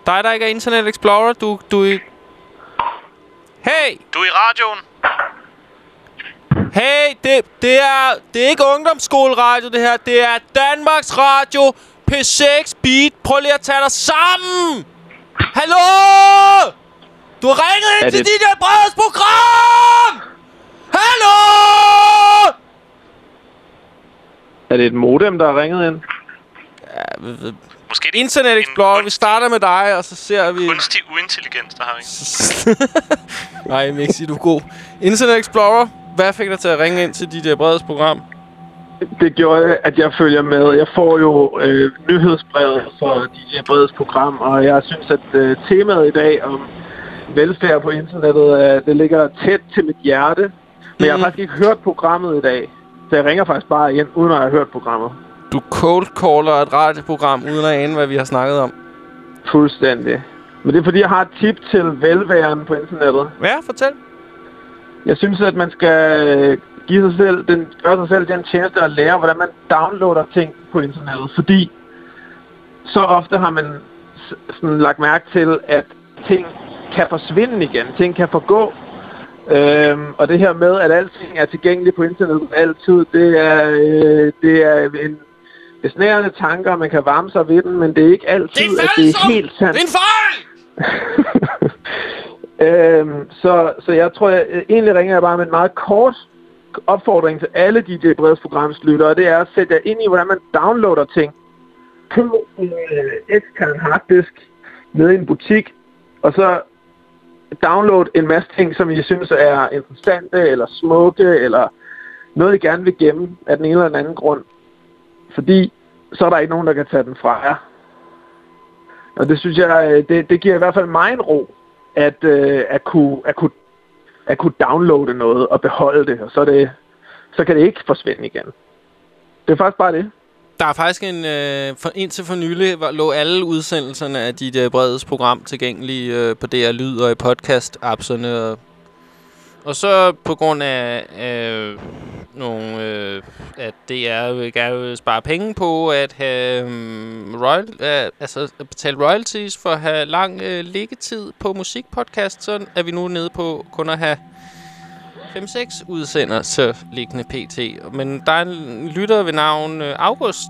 Dig, der ikke er Internet Explorer, du, du er... Hey! Du er i radioen. Hey, det, det, er, det er ikke ungdomsskoleradio, det her. Det er Danmarks Radio P6 Beat. Prøv lige at tage dig sammen! Hallo! Du har ringet Er ind til det- dit der Breds program! Hallo! Er det et modem, der har ringet ind? Ja, Måske Internet Explorer. Vi starter med dig, og så ser vi... Kunstig uintelligens, der har ringet. <laughs> Nej, Mixi, du er god. Internet Explorer. Hvad fik dig til at ringe ind til dit der Breds program? Det gjorde, at jeg følger med. Jeg får jo øh, nyhedsbrevet for DJ Breds program, og jeg synes, at øh, temaet i dag om velfærd på internettet, øh, det ligger tæt til mit hjerte. Men jeg har faktisk ikke hørt programmet i dag. Så jeg ringer faktisk bare igen, uden at have hørt programmet. Du cold caller et radioprogram, uden at ane, hvad vi har snakket om. Fuldstændig. Men det er fordi, jeg har et tip til velværen på internettet. Ja, fortæl. Jeg synes, at man skal øh, give sig selv, den, gøre sig selv den tjeneste at lære, hvordan man downloader ting på internettet. Fordi så ofte har man sådan lagt mærke til, at ting kan forsvinde igen. Ting kan forgå. Øhm, og det her med, at alting er tilgængeligt på internettet altid, det er, øh, det er en besnærende tanker, man kan varme sig ved den, men det er ikke altid, det er at det er helt sandt. Det er en fejl! <laughs> Øhm, så, så jeg tror, jeg, øh, egentlig ringer jeg bare med en meget kort opfordring til alle de DJ Breds programslyttere, og det er at sætte jer ind i, hvordan man downloader ting på en øh, ekstern harddisk nede i en butik, og så download en masse ting, som I synes er interessante, eller smukke, eller noget, I gerne vil gemme af den ene eller den anden grund. Fordi så er der ikke nogen, der kan tage den fra jer. Og det synes jeg, øh, det, det giver i hvert fald mig en ro, at, øh, at, kunne, at, kunne, at kunne downloade noget og beholde det, og så, det, så kan det ikke forsvinde igen. Det er faktisk bare det. Der er faktisk en... Øh, for, indtil for nylig var, lå alle udsendelserne af dit øh, bredes program tilgængelige øh, på DR Lyd og i podcast-appserne. Og, og så på grund af øh, nogle, øh, at DR vil gerne vil spare penge på at have um, royal, øh, altså at betale royalties for at have lang øh, liggetid på musikpodcast, så er vi nu nede på kun at have 5-6 udsendelser liggende pt. Men der er en lytter ved navn øh, August,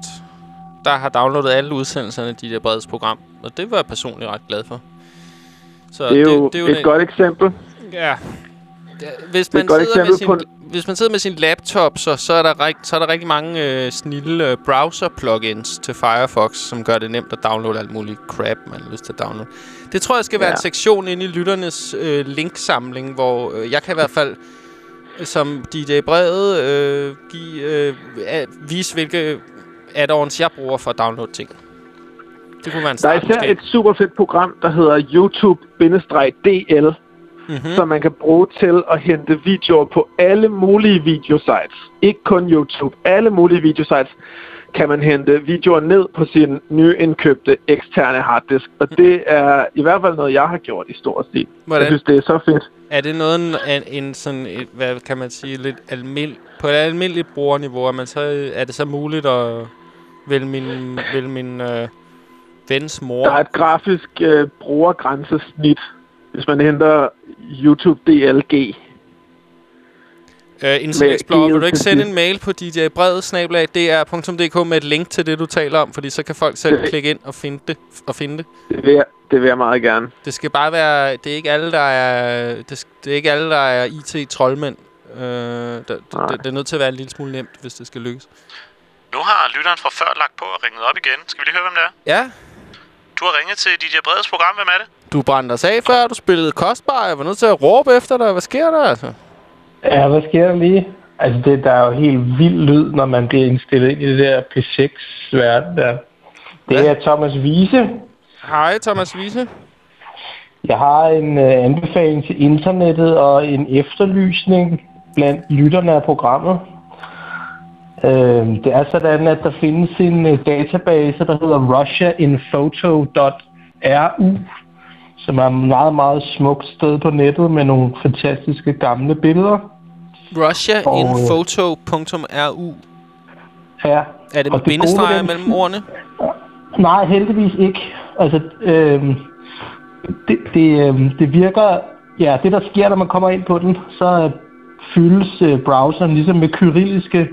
der har downloadet alle udsendelserne af de der Breds program. Og det var jeg personligt ret glad for. Så Det er jo, det, er jo et den- godt eksempel. Ja. Hvis man, sidder med sin, hvis man sidder med sin laptop, så, så, er, der rigt, så er der rigtig mange øh, snille øh, browser-plugins til Firefox, som gør det nemt at downloade alt muligt crap, man har lyst til at downloade. Det tror jeg skal være Ja. en sektion inde i lytternes øh, linksamling, hvor øh, jeg kan i hvert fald som DJ Brede øh, give, øh, vise, hvilke add-ons jeg bruger for at downloade ting. Det kunne være en Der er start, især måske. et super fedt program, der hedder YouTube-DL, Mhm. som man kan bruge til at hente videoer på alle mulige videosites. Ikke kun YouTube. Alle mulige videosites kan man hente videoer ned på sin nyindkøbte eksterne harddisk. Og det er i hvert fald noget, jeg har gjort i stor stil. Hvordan? Jeg synes, det er så fedt. Er det noget en, en, sådan, et, hvad kan man sige, lidt almind, på et almindeligt brugerniveau, er, man så, er det så muligt at vælge min, vælge min øh, vens mor? Der er et grafisk øh, brugergrænsesnit, hvis man henter YouTube DLG. Øh, Internet Explorer, vil du ikke sende en mail på djbred.dr.dk med et link til det, du taler om? Fordi så kan folk selv Det- klikke ind og finde det. Og finde det. Det vil, jeg, det vil jeg meget gerne. Det skal bare være... Det er ikke alle, der er... Det, det er ikke alle, der er IT-troldmænd. Øh, det, det, det, er nødt til at være en lille smule nemt, hvis det skal lykkes. Nu har lytteren fra før lagt på og ringet op igen. Skal vi lige høre, hvem det er? Ja. Du har ringet til DJ Breds program. Hvem er det? Du brændte os af før, du spillede kostbar. Jeg var nødt til at råbe efter dig. Hvad sker der, altså? Ja, hvad sker der lige? Altså, det, der er jo helt vild lyd, når man bliver indstillet ind i det der P6-verden der. Det er Thomas Wiese. Hej, Thomas Wiese. Jeg har en øh, anbefaling til internettet og en efterlysning blandt lytterne af programmet. Øh, det er sådan, at der findes en øh, database, der hedder russiainphoto.ru, som er et meget, meget smukt sted på nettet med nogle fantastiske gamle billeder. russiainphoto.ru Ja. Er det med gode bindestreger den- mellem ordene? <laughs> Nej, heldigvis ikke. Altså, øhm, det, det, øhm, det virker... Ja, det der sker, når man kommer ind på den, så øh, fyldes øh, browseren ligesom med kyrilliske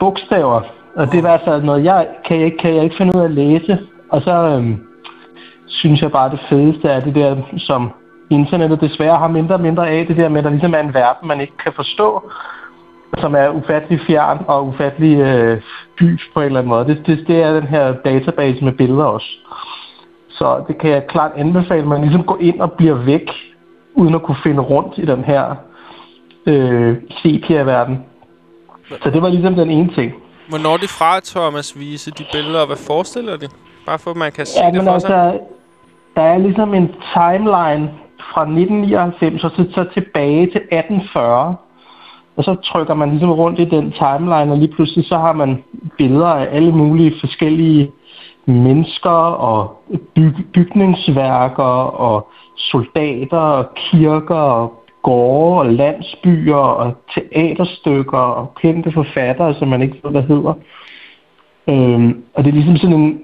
bogstaver. Og det er i hvert fald noget, jeg kan, jeg, ikke- kan jeg ikke finde ud af at læse. Og så øhm, synes jeg bare, det fedeste er det der, som internettet desværre har mindre og mindre af, det der med, at der ligesom er en verden, man ikke kan forstå, som er ufattelig fjern og ufattelig øh, dyb på en eller anden måde. Det, det, det er den her database med billeder også. Så det kan jeg klart anbefale, at man ligesom går ind og bliver væk, uden at kunne finde rundt i den her øh, sepia-verden. Så det var ligesom den ene ting. Hvornår er det fra, Thomas Wiese, de billeder, og hvad forestiller de? Bare for, at man kan se Ja, det for sig der er ligesom en timeline fra 1999 og så, så tilbage til 1840. Og så trykker man ligesom rundt i den timeline, og lige pludselig så har man billeder af alle mulige forskellige mennesker og byg, bygningsværker og soldater og kirker og gårde og landsbyer og teaterstykker og kendte forfattere, som man ikke ved, hvad hedder. Øhm, og det er ligesom sådan en,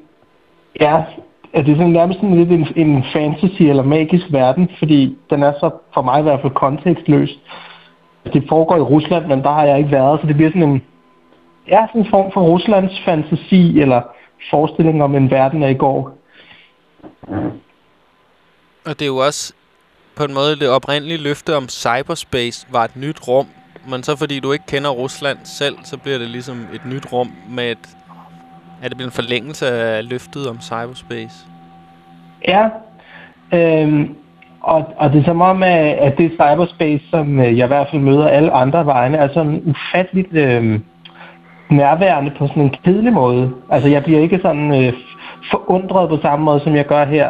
ja, at det er sådan nærmest sådan lidt en, en fantasy eller magisk verden, fordi den er så for mig i hvert fald kontekstløs. Det foregår i Rusland, men der har jeg ikke været, så det bliver sådan en, ja, sådan en form for Ruslands fantasi eller forestilling om en verden af i går. Og det er jo også på en måde det oprindelige løfte om cyberspace var et nyt rum. Men så fordi du ikke kender Rusland selv, så bliver det ligesom et nyt rum med et... Er det bliver en forlængelse af løftet om cyberspace? Ja, øhm, og, og det er som om, at, det cyberspace, som øh, jeg i hvert fald møder alle andre vegne, er sådan ufatteligt øhm, nærværende på sådan en kedelig måde. Altså jeg bliver ikke sådan øh, forundret på samme måde, som jeg gør her.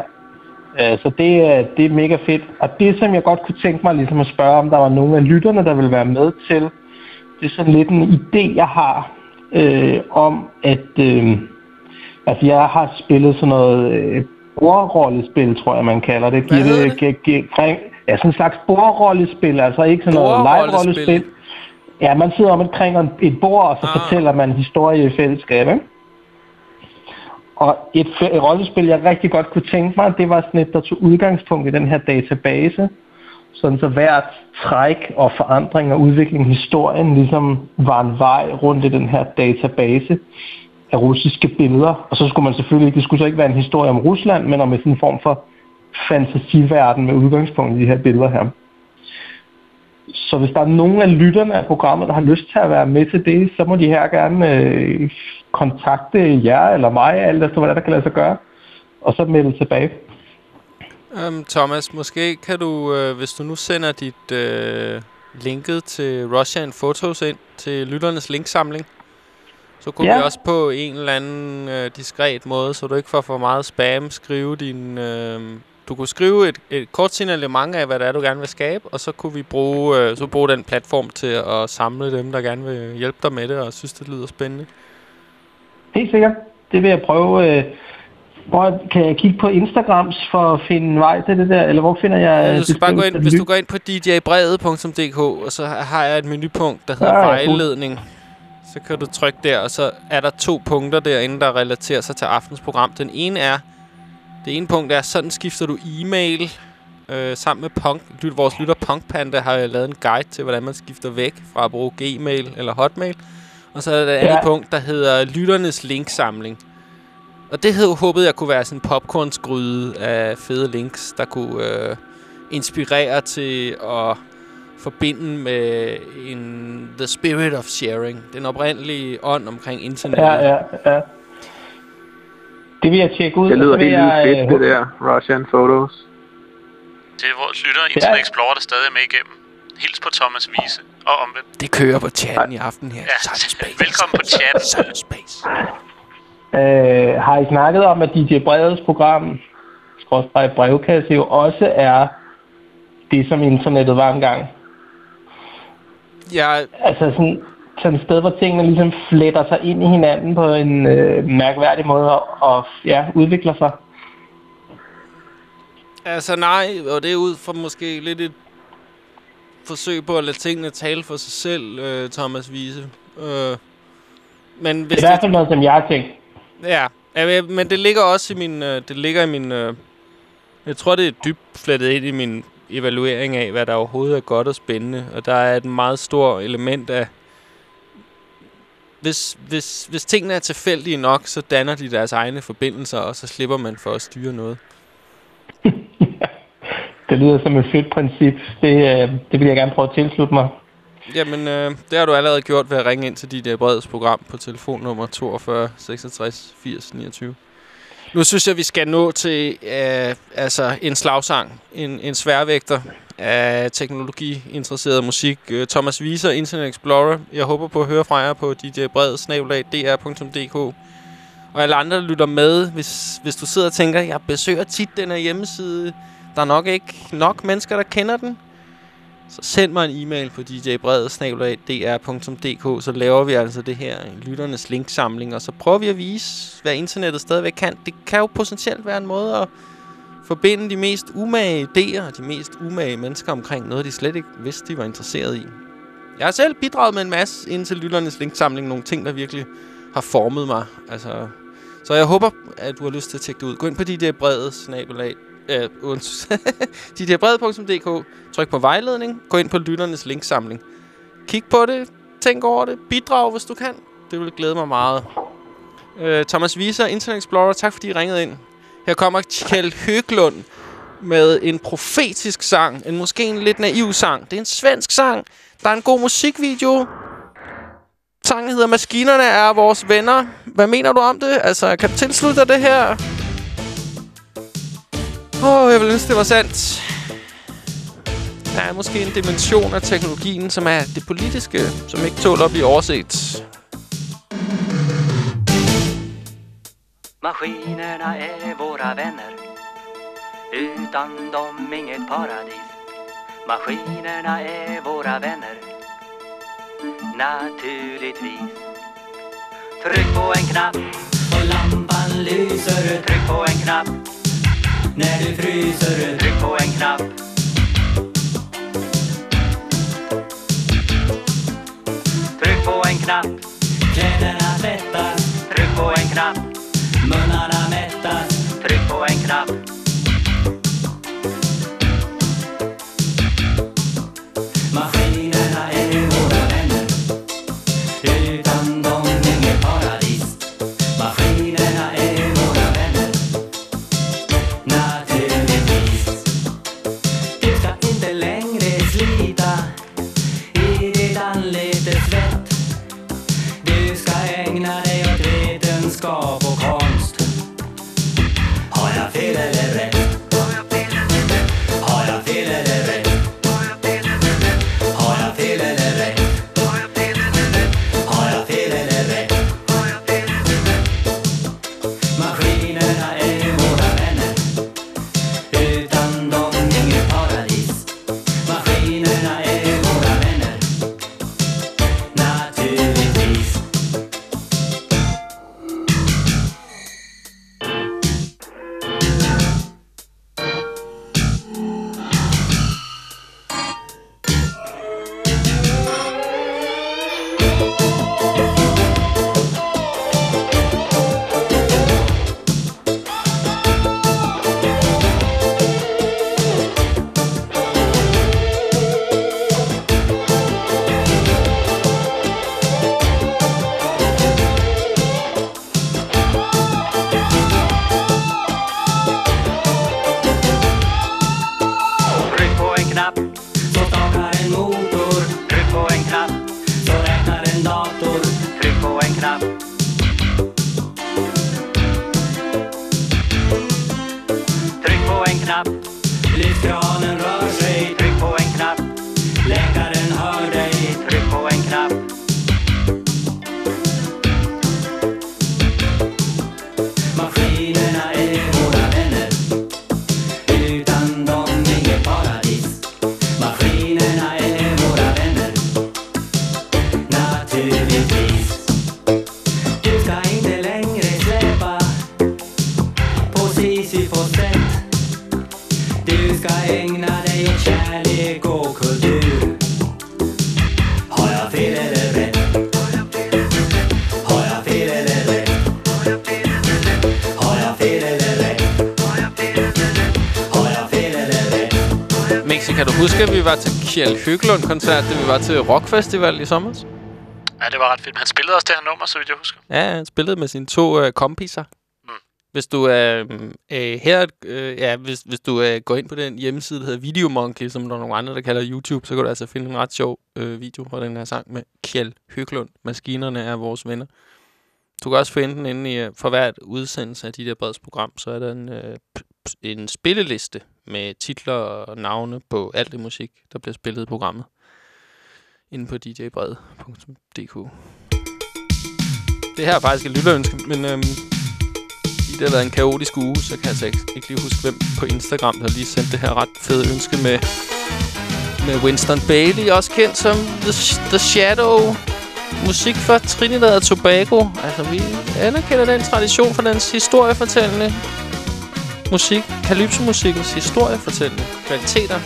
Øh, så det, er- det er mega fedt. Og det, som jeg godt kunne tænke mig ligesom at spørge, om der var nogle af lytterne, der vil være med til, det er sådan lidt en idé, jeg har øh, om, at øh, altså jeg har spillet sådan noget øh, bordrollespil, tror jeg, man kalder det. Hvad hedder det? Gi- gi- kring, ja, sådan en slags bordrollespil, altså ikke sådan noget live-rollespil. Ja, man sidder om omkring et bord, og så ah. fortæller man historie i fællesskab, ikke? Og et, et rollespil, jeg rigtig godt kunne tænke mig, det var sådan et, der tog udgangspunkt i den her database. Sådan så hvert træk og forandring og udvikling i historien ligesom var en vej rundt i den her database af russiske billeder. Og så skulle man selvfølgelig det skulle så ikke være en historie om Rusland, men om en form for fantasiverden med udgangspunkt i de her billeder her. Så hvis der er nogen af lytterne af programmet, der har lyst til at være med til det, så må de her gerne øh, kontakte jer eller mig, alt efter hvad der kan lade sig gøre, og så melde tilbage. Um, Thomas, måske kan du, øh, hvis du nu sender dit øh, linket til Russian Photos ind til lytternes linksamling, så kunne Ja. vi også på en eller anden øh, diskret måde, så du ikke får for meget spam, skrive din... Øh, du kunne skrive et, et kort signalement af, hvad det er, du gerne vil skabe, og så kunne vi bruge, øh, så bruge den platform til at samle dem, der gerne vil hjælpe dig med det, og synes, det lyder spændende. Helt sikkert. Det vil jeg prøve. Øh, hvor kan jeg kigge på Instagrams for at finde vej til det der, eller hvor finder jeg... Ja, du skal bare gå ind, hvis du går ind på djbrevet.dk, og så har jeg et menupunkt, der hedder Ja, ja, vejledning. Så kan du trykke der, og så er der to punkter derinde, der relaterer sig til aftens program. Den ene er, det ene punkt er, sådan skifter du e-mail øh, sammen med Punk. Lyt, vores lytter Punk Panda har lavet en guide til, hvordan man skifter væk fra at bruge Gmail eller Hotmail. Og så er der det andet Ja. punkt, der hedder lytternes linksamling. Og det havde håbet, jeg kunne være sådan en popcornsgryde af fede links, der kunne øh, inspirere til at forbinde med en The Spirit of Sharing. Den oprindelige ånd omkring internet. Ja, ja, ja. Det vil jeg tjekke ud. Det lyder helt vildt jeg, fedt, øh, det der. Russian Photos. Det er vores lytter Internet Explorer, der stadig er med igennem. Hils på Thomas Wiese og omvendt. Det kører på chatten i aften her. Ja, velkommen på chatten. Øh, har I snakket om, at DJ Breds program, skråstreg brevkasse, jo også er det, som internettet var engang? Jeg, Altså sådan, sådan et sted, hvor tingene ligesom fletter sig ind i hinanden på en øh, mærkværdig måde og, og ja, udvikler sig. Altså nej, og det er ud fra måske lidt et forsøg på at lade tingene tale for sig selv, øh, Thomas Wiese. Øh, men hvis Det er i hvert fald noget, som jeg har tænkt. Ja, men- det ligger også i min... Øh, det ligger i min... Øh, jeg tror, det er dybt flettet ind i min evaluering af, hvad der overhovedet er godt og spændende. Og der er et meget stort element af... Hvis, hvis, hvis tingene er tilfældige nok, så danner de deres egne forbindelser, og så slipper man for at styre noget. <laughs> Det lyder som et fedt princip. Det, øh, det vil jeg gerne prøve at tilslutte mig. Jamen, øh, det har du allerede gjort ved at ringe ind til dit øh, Breds program på telefonnummer 42 66 80 29. Nu synes jeg, vi skal nå til øh, altså en slagsang, en, en sværvægter af teknologiinteresseret musik. Øh, Thomas Wieser, Internet Explorer. Jeg håber på at høre fra jer på djbred.dr.dk. Øh, og alle andre, lytter med, hvis, hvis du sidder og tænker, jeg besøger tit den her hjemmeside, der er nok ikke nok mennesker, der kender den, så send mig en e-mail på djbredet.dr.dk, så laver vi altså det her øh, lytternes linksamling, og så prøver vi at vise, hvad internettet stadigvæk kan. Det kan jo potentielt være en måde at forbinde de mest umage idéer og de mest umage mennesker omkring noget, de slet ikke vidste, de var interesseret i. Jeg har selv bidraget med en masse ind til lytternes linksamling, nogle ting, der virkelig har formet mig. Altså, så jeg håber, at du har lyst til at tjekke det ud. Gå ind på djbredet, snabelag, øh, undskyld, <laughs> tryk på vejledning, gå ind på lytternes linksamling. Kig på det, tænk over det, bidrag, hvis du kan. Det vil glæde mig meget. Øh, Thomas Wieser, Internet Explorer, tak fordi I ringede ind. Her kommer Kjell Høglund med en profetisk sang. En måske en lidt naiv sang. Det er en svensk sang. Der er en god musikvideo. Sangen hedder Maskinerne er vores venner. Hvad mener du om det? Altså, kan du tilslutte dig det her? Åh, oh, jeg vil ønske, det var sandt. Der er måske en dimension af teknologien, som er det politiske, som ikke tåler at blive overset. Maskinerna är våra vänner Utan dem inget paradis Maskinerna är våra vänner Naturligtvis Tryck på en knapp och lampan lyser. Tryck på en knapp. När du fryser, tryck på en knapp. Tryck på en knapp. Kläderna tvättas. Tryck på en knapp. Munnarna mättas. Tryck på en knapp. Høglund-koncert, da vi var til Rockfestival i sommer? Ja, det var ret fedt. Han spillede også det her nummer, så vidt jeg husker. Ja, han spillede med sine to øh, kompiser. Mm. Hvis du er øh, her, øh, ja, hvis, hvis du øh, går ind på den hjemmeside, der hedder Videomonkey, som der er nogle andre, der kalder YouTube, så kan du altså finde en ret sjov øh, video fra den her sang med Kjell Høglund. Maskinerne er vores venner. Du kan også finde den inde i, øh, for hvert udsendelse af de der breds program, så er der en, øh, en spilleliste med titler og navne på alt det musik, der bliver spillet i programmet. Inde på djbred.dk Det her er faktisk et lytterønske, men øhm, fordi det har været en kaotisk uge, så kan jeg altså ikke, ikke lige huske, hvem på Instagram, der lige sendte det her ret fede ønske med, med Winston Bailey, også kendt som The, The Shadow. Musik fra Trinidad og Tobago. Altså, vi anerkender den tradition for dens historiefortællende musik. Calypso-musikkens historiefortællende kvaliteter.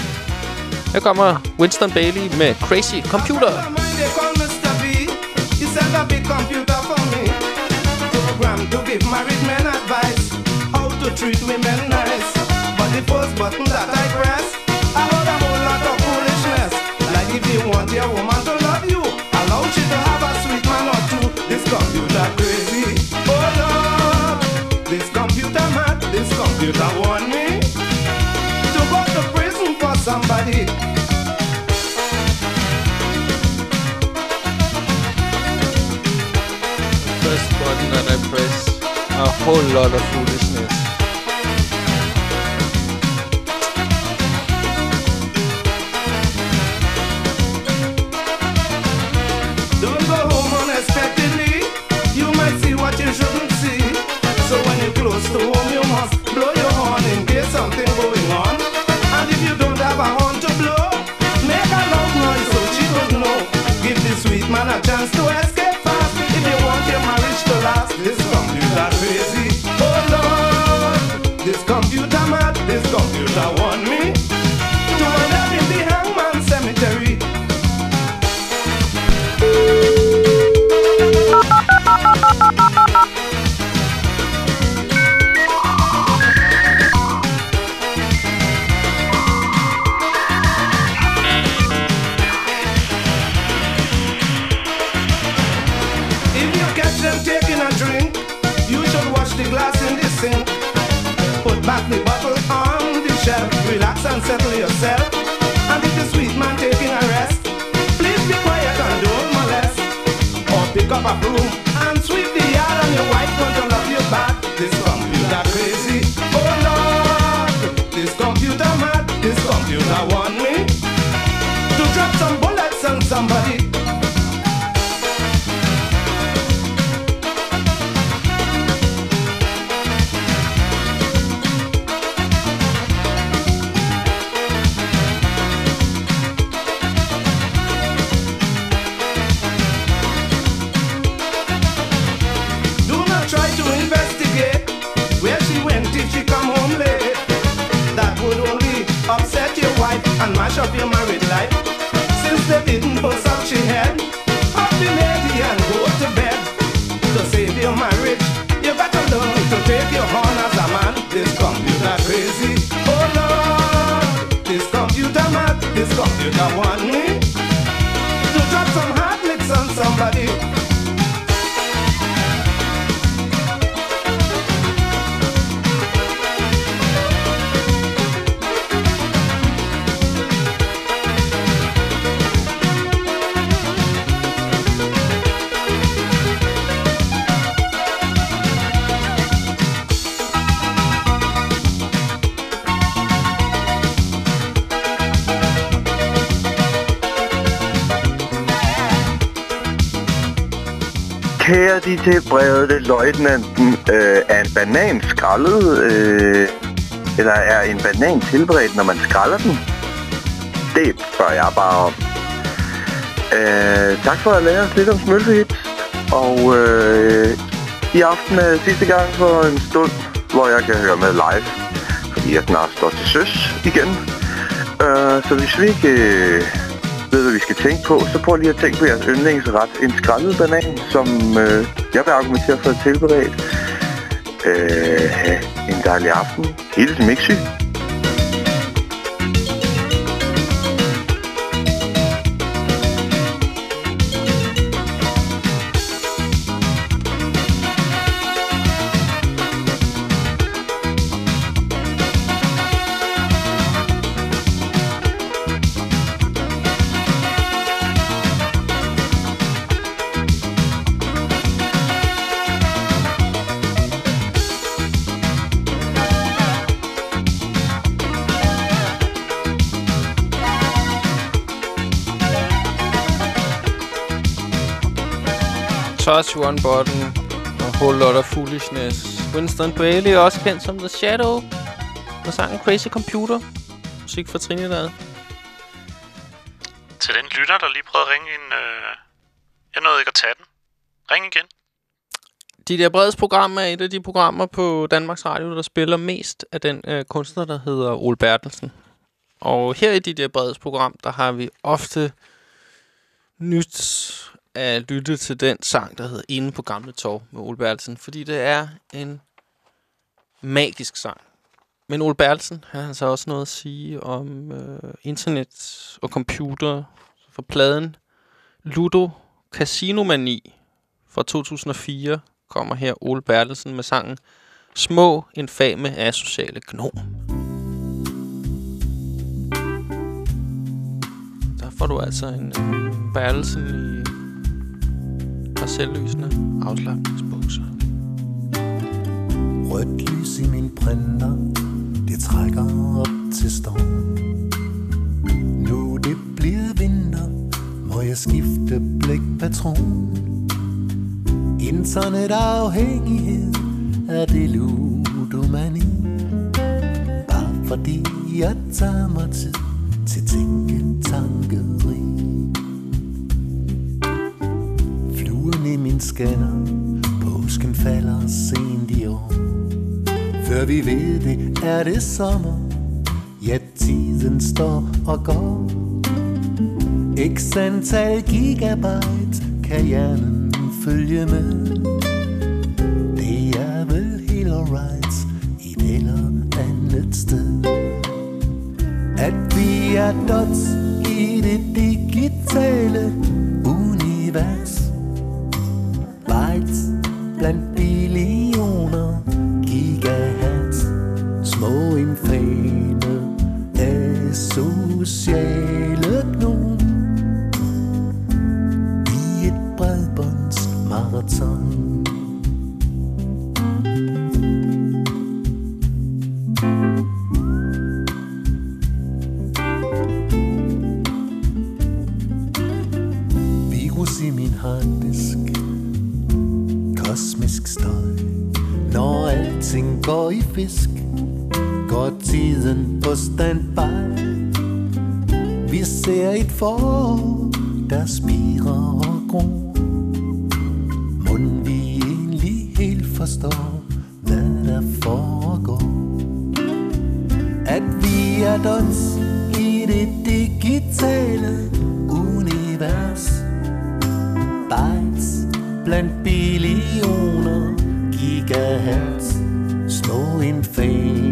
Her kommer Winston Bailey med Crazy Computer. A big computer for me. Program to give married men advice. How to treat women nice. But the first button that I press, A whole lot of foolishness. Kære DJ brevede løjtnanten, øh, er en banan skrællet, øh, eller er en banan tilberedt, når man skræller den? Det spørger jeg bare om. Øh, tak for at lære os lidt om smølfehits. Og øh, i aften er sidste gang for en stund, hvor jeg kan høre med live. Fordi jeg snart står til søs igen. Øh, så hvis vi ikke øh, ved, hvad vi skal tænke på, så prøv lige at tænke på jeres yndlingsret. En skrællet banan, som øh, jeg vil argumentere for at tilberedt. Øh, en dejlig aften. Helt Mixy. One Button og Whole Lot of Foolishness. Winston Bailey, også kendt som The Shadow, med sangen Crazy Computer. Musik fra Trinidad. Til den lytter, der lige prøvede at ringe ind. Øh... Jeg nåede ikke at tage den. Ring igen. De der Breds program er et af de programmer på Danmarks Radio, der spiller mest af den øh, kunstner, der hedder Ole Bertelsen. Og her i de der Breds program, der har vi ofte nyt at lytte til den sang, der hedder Inde på Gamle Torv med Ole Bertelsen. Fordi det er en magisk sang. Men Ole Bertelsen, han har så også noget at sige om øh, internet og computer for pladen Ludo Casinomani fra 2004 kommer her Ole Bertelsen med sangen Små, infame, asociale gnom. Der får du altså en øh, Bertelsen i parcellysende afslappningsbukser. Rødt lys i min printer, det trækker op til storm. Nu det bliver vinter, må jeg skifte blikpatron. Internetafhængighed er det ludomani. Bare fordi jeg tager mig tid til tænketankeri. Fluerne i min scanner, påsken falder sent i år. Før vi ved det, er det sommer. Ja, tiden står og går. X antal gigabyte kan hjernen følge med. Det er vel helt alright i et eller andet sted. At vi er dots i det digitale univers blandt billioner. Gigahertz Små infame asociale gnom I et bredbåndsmarathon går i fisk. Går tiden på standby? Vi ser et forår Der spirer og gror. Mund vi egentlig helt forstår Hvad der foregår? At vi er dons i det digitale univers. Bytes blandt billioner gigahertz. Små infame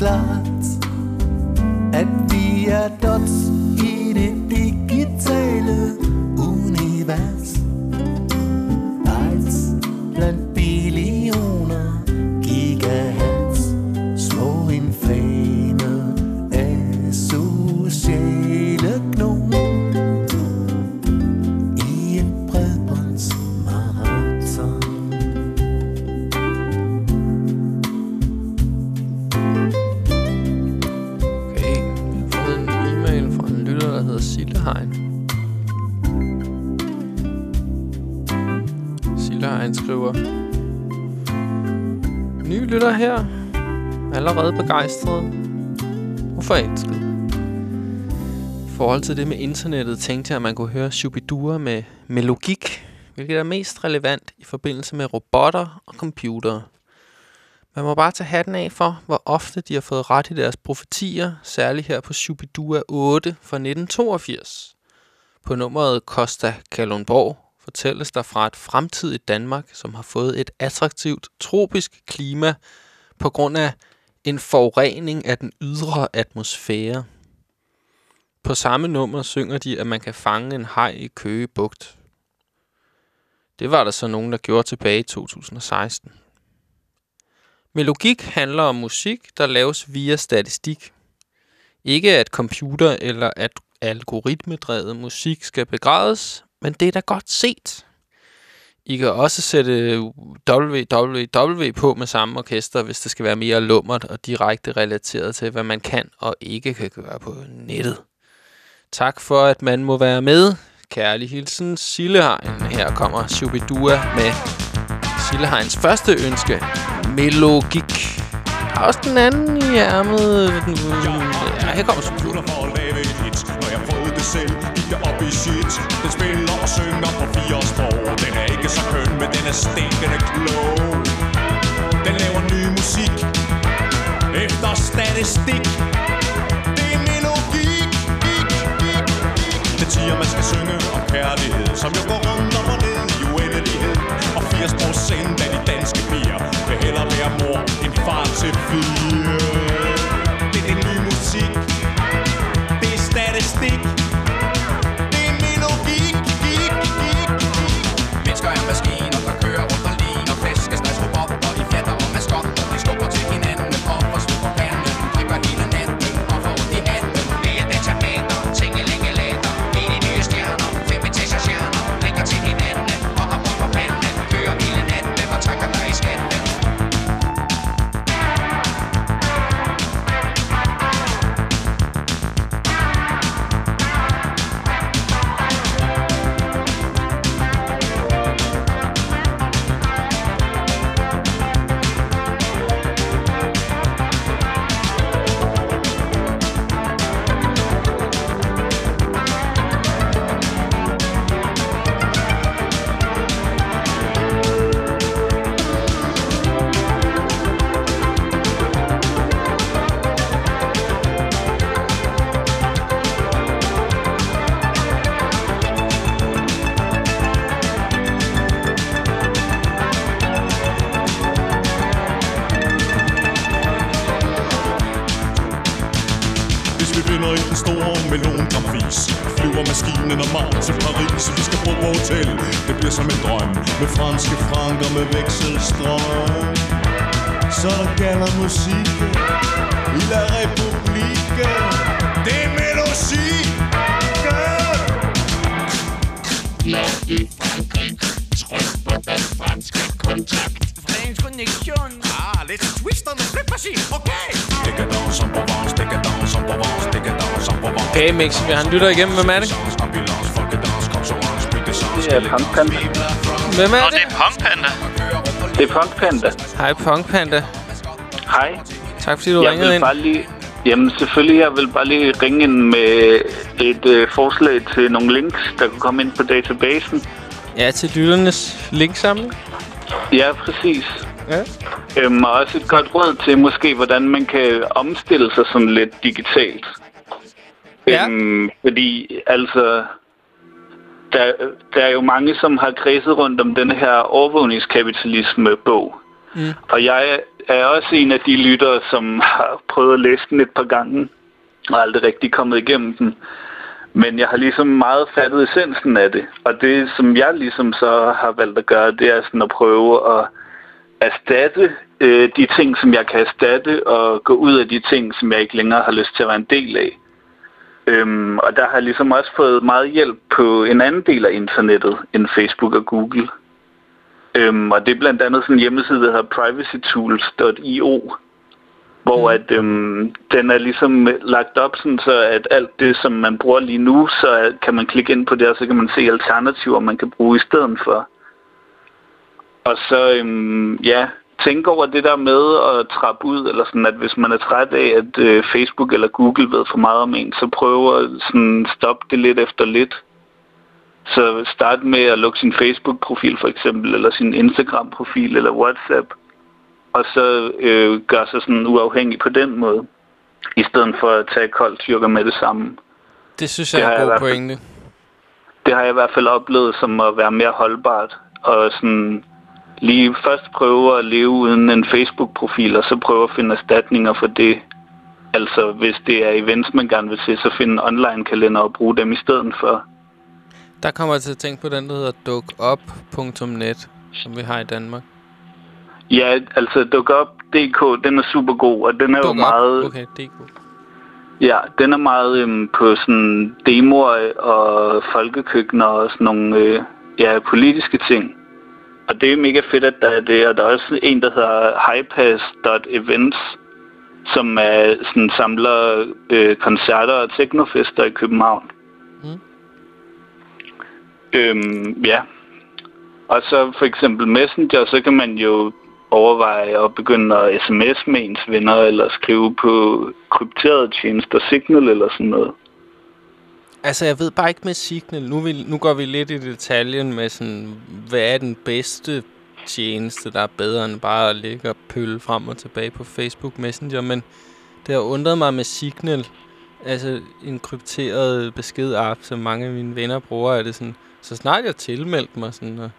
anderledes klart At vi begejstret og forelsket. I forhold til det med internettet, tænkte jeg, at man kunne høre Shubidua med, med logik, hvilket er mest relevant i forbindelse med robotter og computere. Man må bare tage hatten af for, hvor ofte de har fået ret i deres profetier, særligt her på Shubidua 8 fra 1982. På nummeret Costa Kalundborg fortælles der fra et fremtidigt Danmark, som har fået et attraktivt tropisk klima på grund af en forurening af den ydre atmosfære. På samme nummer synger de, at man kan fange en haj i Køge Bugt. Det var der så nogen, der gjorde tilbage i 2016. Med logik handler om musik, der laves via statistik. Ikke at computer eller at algoritmedrevet musik skal begrædes, men det er da godt set. I kan også sætte www på med samme orkester, hvis det skal være mere lummert og direkte relateret til, hvad man kan og ikke kan gøre på nettet. Tak for, at man må være med. Kærlig hilsen, Sillehegn. Her kommer Shubidua med Sillehegns første ønske. Melogik. Der er også den anden i ærmet. Ja, her kommer Shubidua. for at lave et hit Når jeg prøvede det selv, gik jeg op i shit Den spiller og synger på fire sprog er stinkende klog. Den laver ny musik Efter statistik. Det er melogik Det siger, man skal synge om kærlighed Som jo går rundt om og ned i uendelighed. Og 80 procent af de danske piger Vil hellere være mor end far til fire. Stor melongrafis Flyver maskinen og Mark til Paris Vi skal bo på hotel, det bliver som en drøm Med franske franker med vekselstrøm Så der gælder musik I la republique Det er melodi Fransk connection. Ah, lidt twist on the flip okay? Décadence en Provence, décadence en Provence, décadence en Provence Okay, Mix, vi har en lytter igennem. Hvem er det? Det er Punk Panda. Hvem er Nå, det? det er Punk Panda. Det er Punk Panda. Hej, Punk Panda. Hej. Tak fordi du jeg ringede vil ind. Bare lige, jamen selvfølgelig, jeg vil bare lige ringe ind med et øh, forslag til nogle links, der kunne komme ind på databasen. Ja, til lytternes linksamling. Ja, præcis. Ja. Øhm, og også et godt råd til måske, hvordan man kan omstille sig sådan lidt digitalt. Ja. Øhm, fordi altså, der, der er jo mange, som har kredset rundt om den her overvågningskapitalisme-bog. Mm. Og jeg er også en af de lyttere, som har prøvet at læse den et par gange, og aldrig rigtig kommet igennem den. Men jeg har ligesom meget fattet essensen af det. Og det, som jeg ligesom så har valgt at gøre, det er sådan at prøve at erstatte øh, de ting, som jeg kan erstatte, og gå ud af de ting, som jeg ikke længere har lyst til at være en del af. Øhm, og der har jeg ligesom også fået meget hjælp på en anden del af internettet end Facebook og Google. Øhm, og det er blandt andet sådan en hjemmeside, der hedder privacytools.io, hvor at, øhm, den er ligesom lagt op sådan, så at alt det, som man bruger lige nu, så kan man klikke ind på det, og så kan man se alternativer, man kan bruge i stedet for. Og så, øhm, ja, tænk over det der med at trappe ud, eller sådan, at hvis man er træt af, at øh, Facebook eller Google ved for meget om en, så prøv at sådan, stoppe det lidt efter lidt. Så start med at lukke sin Facebook-profil for eksempel, eller sin Instagram-profil, eller WhatsApp. Og så øh, gøre sig sådan uafhængig på den måde, i stedet for at tage koldt tyrker med det samme. Det synes Det jeg har er en god pointe. Det har jeg i hvert fald oplevet som at være mere holdbart. Og sådan lige først prøve at leve uden en Facebook-profil, og så prøve at finde erstatninger for det. Altså hvis det er events, man gerne vil se, så finde en online-kalender og bruge dem i stedet for. Der kommer jeg til at tænke på den, der hedder dukup.net, som vi har i Danmark. Ja, altså DukUp.dk, den er super god, og den er jo Duk op. meget... Okay, DK. Ja, den er meget øhm, på sådan demoer og folkekøkkener og sådan nogle øh, ja, politiske ting. Og det er mega fedt, at der er det. Og der er også en, der hedder highpass.events, som er sådan samler øh, koncerter og teknofester i København. Mm. Øhm, ja. Og så for eksempel Messenger, så kan man jo overveje at begynde at sms med ens venner, eller skrive på krypterede tjenester, Signal eller sådan noget. Altså, jeg ved bare ikke med Signal. Nu, vil, nu går vi lidt i detaljen med sådan, hvad er den bedste tjeneste, der er bedre end bare at ligge og pølle frem og tilbage på Facebook Messenger. Men det har undret mig med Signal. Altså, en krypteret besked-app, som mange af mine venner bruger, er det sådan, så snart jeg tilmeldte mig sådan, og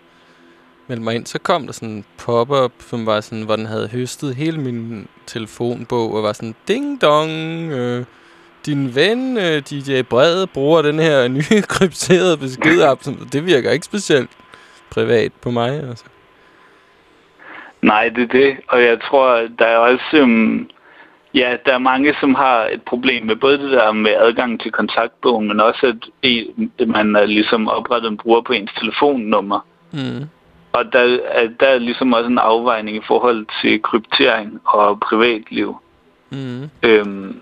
meldte mig ind, så kom der sådan en pop-up, som var sådan, hvor den havde høstet hele min telefonbog, og var sådan, ding dong, øh, din ven, øh, DJ Brede, bruger den her <laughs> nye krypterede besked-app. Sådan, Det virker ikke specielt privat på mig, altså. Nej, det er det. Og jeg tror, der er også... Øhm, ja, der er mange, som har et problem med både det der med adgang til kontaktbogen, men også, at man er ligesom oprettet en bruger på ens telefonnummer. Mm. Og der er, der er ligesom også en afvejning i forhold til kryptering og privatliv. Mm. Øhm,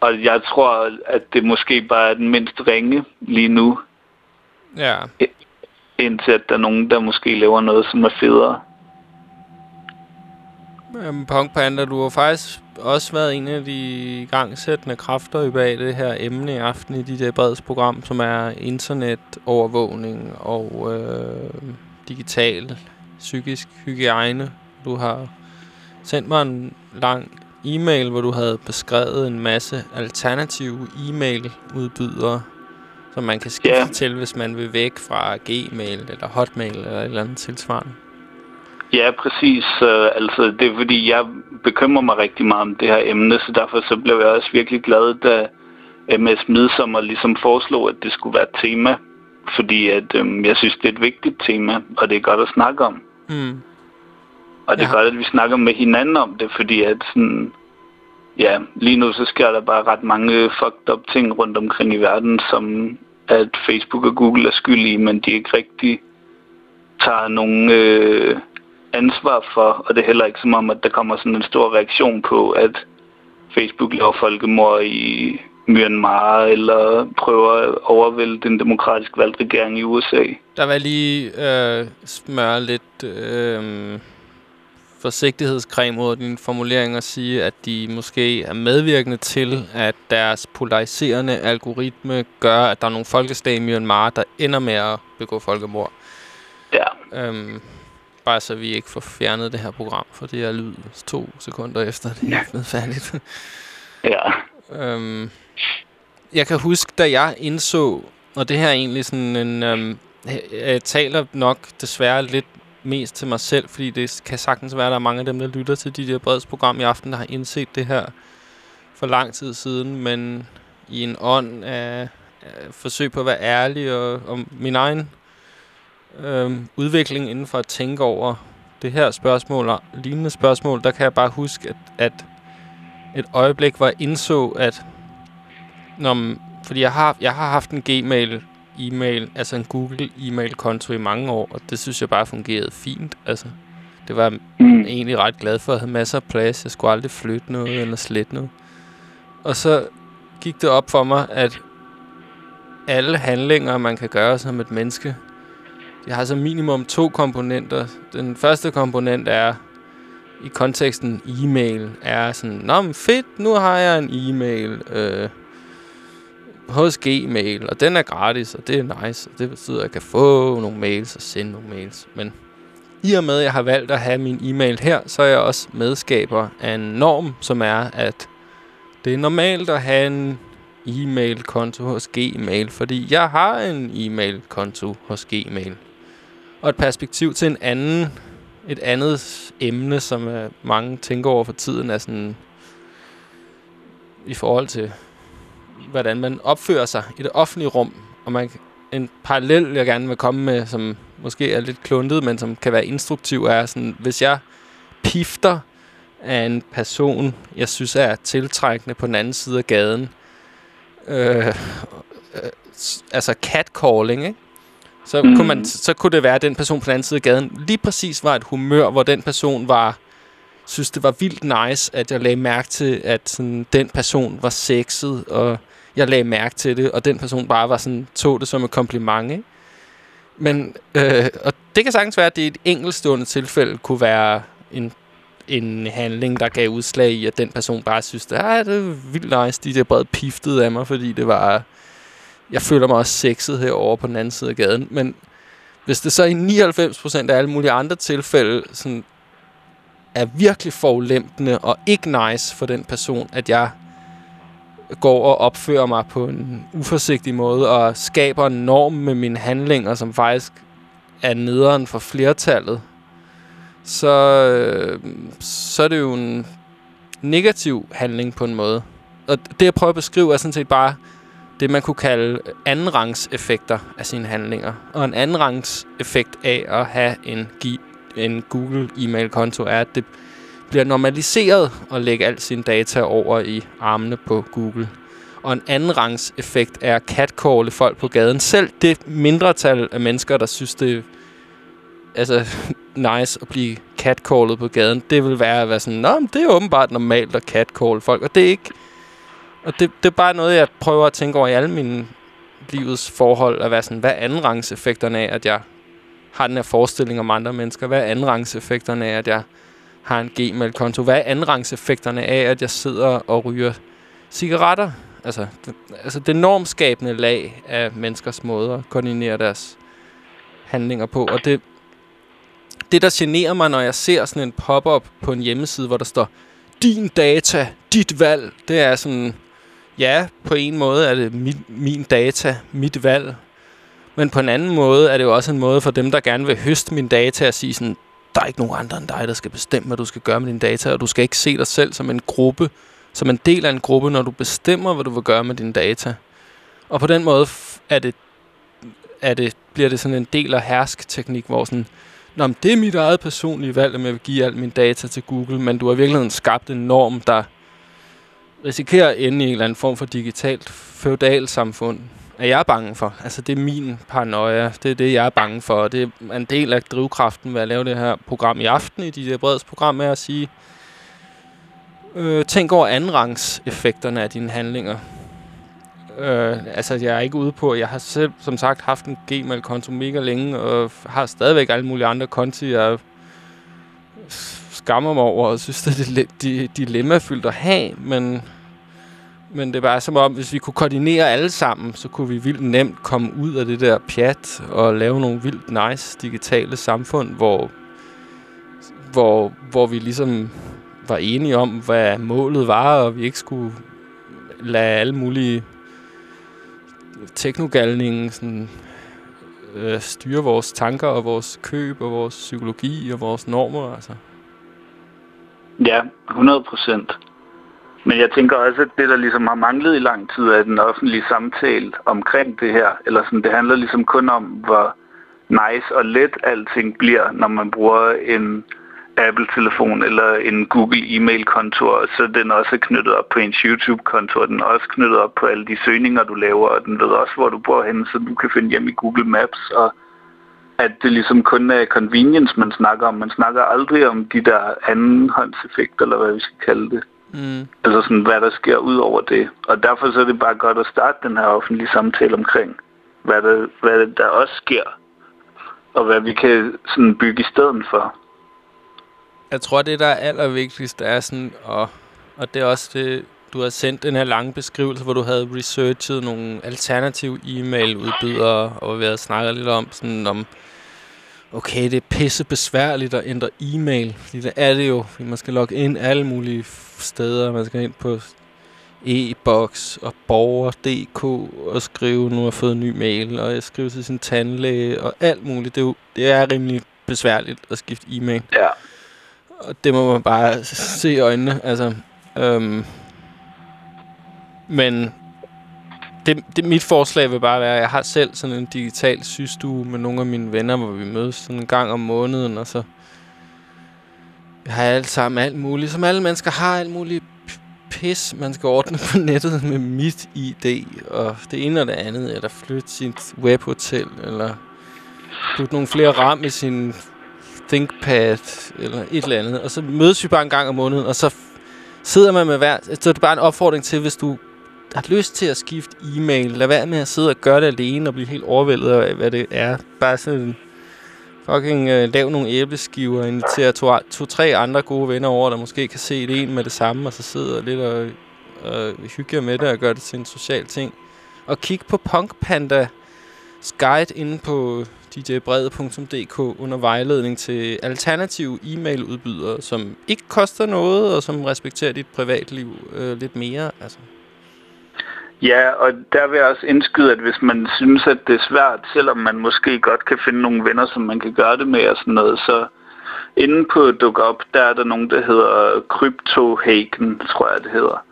og jeg tror, at det måske bare er den mindst ringe lige nu, Ja. indtil at der er nogen, der måske laver noget, som er federe. Jamen, Punk Panda, du har faktisk også været en af de igangsættende kræfter i bag det her emne i aften i dit breds program, som er internetovervågning og øh, digital psykisk hygiejne. Du har sendt mig en lang e-mail, hvor du havde beskrevet en masse alternative e-mail-udbydere, som man kan skifte Ja. til, hvis man vil væk fra Gmail eller Hotmail eller et eller andet tilsvarende. Ja, præcis. Øh, altså, det er fordi, jeg bekymrer mig rigtig meget om det her emne, så derfor så blev jeg også virkelig glad, da MS Midsommer ligesom foreslog, at det skulle være et tema, fordi at, øhm, jeg synes, det er et vigtigt tema, og det er godt at snakke om. Mm. Og det er Ja. godt, at vi snakker med hinanden om det, fordi at sådan, ja, lige nu så sker der bare ret mange fucked up ting rundt omkring i verden, som at Facebook og Google er skyld i, men de ikke rigtig tager nogen øh, ansvar for, og det er heller ikke som om, at der kommer sådan en stor reaktion på, at Facebook laver folkemord i Myanmar, eller prøver at overvælde den demokratisk valgte regering i USA. Der jeg lige øh, smøre lidt øh, forsigtighedscreme ud din formulering og sige, at de måske er medvirkende til, at deres polariserende algoritme gør, at der er nogle folkeslag i Myanmar, der ender med at begå folkemord. Ja. Øhm, bare så vi ikke får fjernet det her program, for det er lyd to sekunder efter, det er blevet færdigt. Ja. Øhm, jeg kan huske, da jeg indså, og det her er egentlig sådan en... Øhm, jeg, taler nok desværre lidt mest til mig selv, fordi det kan sagtens være, at der er mange af dem, der lytter til de der bredsprogram i aften, der har indset det her for lang tid siden, men i en ånd af, af forsøg på at være ærlig og om min egen øhm, udvikling inden for at tænke over det her spørgsmål og lignende spørgsmål, der kan jeg bare huske, at, at et øjeblik, hvor jeg indså, at man- fordi jeg har, jeg har haft en Gmail e-mail, altså en Google e-mail-konto i mange år, og det synes jeg bare fungerede fint. Altså, det var Mm. egentlig ret glad for. Jeg havde masser af plads. Jeg skulle aldrig flytte noget eller slette noget. Og så gik det op for mig, at alle handlinger, man kan gøre som et menneske, de har så minimum to komponenter. Den første komponent er, i konteksten e-mail, er sådan, Nå, men fedt, nu har jeg en e-mail øh, hos Gmail, og den er gratis, og det er nice, og det betyder, at jeg kan få nogle mails og sende nogle mails. Men i og med, at jeg har valgt at have min e-mail her, så er jeg også medskaber af en norm, som er, at det er normalt at have en e-mail-konto hos Gmail, fordi jeg har en e-mail-konto hos Gmail. Og et perspektiv til en anden, et andet emne, som øh, mange tænker over for tiden, er sådan i forhold til, hvordan man opfører sig i det offentlige rum. Og man, en parallel, jeg gerne vil komme med, som måske er lidt kluntet, men som kan være instruktiv, er sådan, hvis jeg pifter af en person, jeg synes er tiltrækkende på den anden side af gaden, øh, øh, altså catcalling, ikke? Så, mm. kunne man, så kunne det være, at den person på den anden side af gaden lige præcis var et humør, hvor den person var synes, det var vildt nice, at jeg lagde mærke til, at sådan, den person var sexet, og jeg lagde mærke til det, og den person bare var sådan, tog det som et kompliment, ikke? Men, øh, og det kan sagtens være, at det i et enkeltstående tilfælde kunne være en, en handling, der gav udslag i, at den person bare synes, at ah, det er vildt nice, de der bare piftede af mig, fordi det var, jeg føler mig også sexet herovre på den anden side af gaden. Men hvis det så i 99% af alle mulige andre tilfælde sådan, er virkelig forulempende og ikke nice for den person, at jeg går og opfører mig på en uforsigtig måde og skaber en norm med mine handlinger, som faktisk er nederen for flertallet, så, øh, så er det jo en negativ handling på en måde. Og det, jeg prøver at beskrive, er sådan set bare det, man kunne kalde andenrangseffekter af sine handlinger. Og en andenrangseffekt af at have en, gi- en Google e-mail-konto er, at det bliver normaliseret at lægge al sine data over i armene på Google. Og en anden rangs effekt er at catcalle folk på gaden. Selv det mindretal af mennesker, der synes, det er altså, <laughs> nice at blive catcallet på gaden, det vil være at være sådan, Nå, men det er åbenbart normalt at catcalle folk. Og det er ikke... Og det, det er bare noget, jeg prøver at tænke over i alle mine livets forhold, at være sådan, hvad er effekterne af, at jeg har den her forestilling om andre mennesker? Hvad er andenrangseffekterne af, at jeg har en Gmail-konto? Hvad er andenrangseffekterne af, at jeg sidder og ryger cigaretter? Altså det, altså det normskabende lag af menneskers måder at koordinere deres handlinger på. Og det, det, der generer mig, når jeg ser sådan en pop-up på en hjemmeside, hvor der står, din data, dit valg, det er sådan, ja, på en måde er det min, min data, mit valg. Men på en anden måde er det jo også en måde for dem, der gerne vil høste mine data at sige sådan, der er ikke nogen andre end dig, der skal bestemme, hvad du skal gøre med dine data, og du skal ikke se dig selv som en gruppe som en del af en gruppe, når du bestemmer, hvad du vil gøre med dine data. Og på den måde er det, er det, bliver det sådan en del af hersk-teknik, hvor sådan, Nå, men det er mit eget personlige valg, om jeg vil give al min data til Google, men du har i virkeligheden skabt en norm, der risikerer at ende i en eller anden form for digitalt feudal samfund. Er jeg bange for. Altså, det er min paranoia. Det er det, jeg er bange for. Og det er en del af drivkraften ved at lave det her program i aften, i de der breds program, er at sige, øh, tænk over andenrangseffekterne af dine handlinger. Øh, altså, jeg er ikke ude på, jeg har selv, som sagt, haft en Gmail-konto mega længe, og har stadigvæk alle mulige andre konti, jeg skammer mig over, og synes, det er lidt dilemmafyldt at have, men, men det er bare som om, hvis vi kunne koordinere alle sammen, så kunne vi vildt nemt komme ud af det der pjat, og lave nogle vildt nice digitale samfund, hvor, hvor, hvor vi ligesom var enige om, hvad målet var, og vi ikke skulle lade alle mulige teknogalningen sådan, øh, styre vores tanker og vores køb og vores psykologi og vores normer. Altså. Ja, 100 procent. Men jeg tænker også, at det, der ligesom har manglet i lang tid, er den offentlige samtale omkring det her. Eller sådan, det handler ligesom kun om, hvor nice og let alting bliver, når man bruger en Apple-telefon eller en Google e-mail-konto, og så er den også knyttet op på ens YouTube-konto, og den er også knyttet op på alle de søgninger, du laver, og den ved også, hvor du bor henne, så du kan finde hjem i Google Maps, og at det ligesom kun er convenience, man snakker om. Man snakker aldrig om de der andenhåndseffekter, eller hvad vi skal kalde det. Mm. Altså sådan, hvad der sker ud over det. Og derfor så er det bare godt at starte den her offentlige samtale omkring, hvad, der, hvad der også sker, og hvad vi kan sådan bygge i stedet for. Jeg tror, det der er allervigtigst er sådan, og, og det er også det, du har sendt den her lange beskrivelse, hvor du havde researchet nogle alternative e-mail-udbydere, og vi havde snakket lidt om sådan om, okay, det er pisse besværligt at ændre e-mail, fordi det er det jo, fordi man skal logge ind alle mulige steder, man skal ind på e-boks og borger.dk og skrive, nu har jeg fået en ny mail, og jeg skriver til sin tandlæge og alt muligt. Det er, jo, det er rimelig besværligt at skifte e-mail. Ja. Og det må man bare se i øjnene. Altså, øhm, men det, det, mit forslag vil bare være, at jeg har selv sådan en digital systue med nogle af mine venner, hvor vi mødes sådan en gang om måneden, og så jeg har alt sammen alt muligt, som alle mennesker har alt muligt pis, man skal ordne på <laughs> nettet med mit ID, og det ene og det andet, eller flytte sit webhotel, eller putte nogle flere ram i sin ThinkPad, eller et eller andet, og så mødes vi bare en gang om måneden, og så sidder man med hver... Så er det bare en opfordring til, hvis du har lyst til at skifte e-mail, lad være med at sidde og gøre det alene og blive helt overvældet af, hvad det er. Bare sådan fucking uh, lav nogle æbleskiver og invitere to, to, tre andre gode venner over, der måske kan se det en med det samme, og så sidder lidt og, og hygge jer med det og gøre det til en social ting. Og kig på Punk Panda guide inde på djbrede.dk under vejledning til alternative e-mailudbydere, som ikke koster noget, og som respekterer dit privatliv øh, lidt mere. Altså. Ja, og der vil jeg også indskyde, at hvis man synes, at det er svært, selvom man måske godt kan finde nogle venner, som man kan gøre det med og sådan noget, så inde på DukUp, der er der nogen, der hedder CryptoHaken, tror jeg det hedder,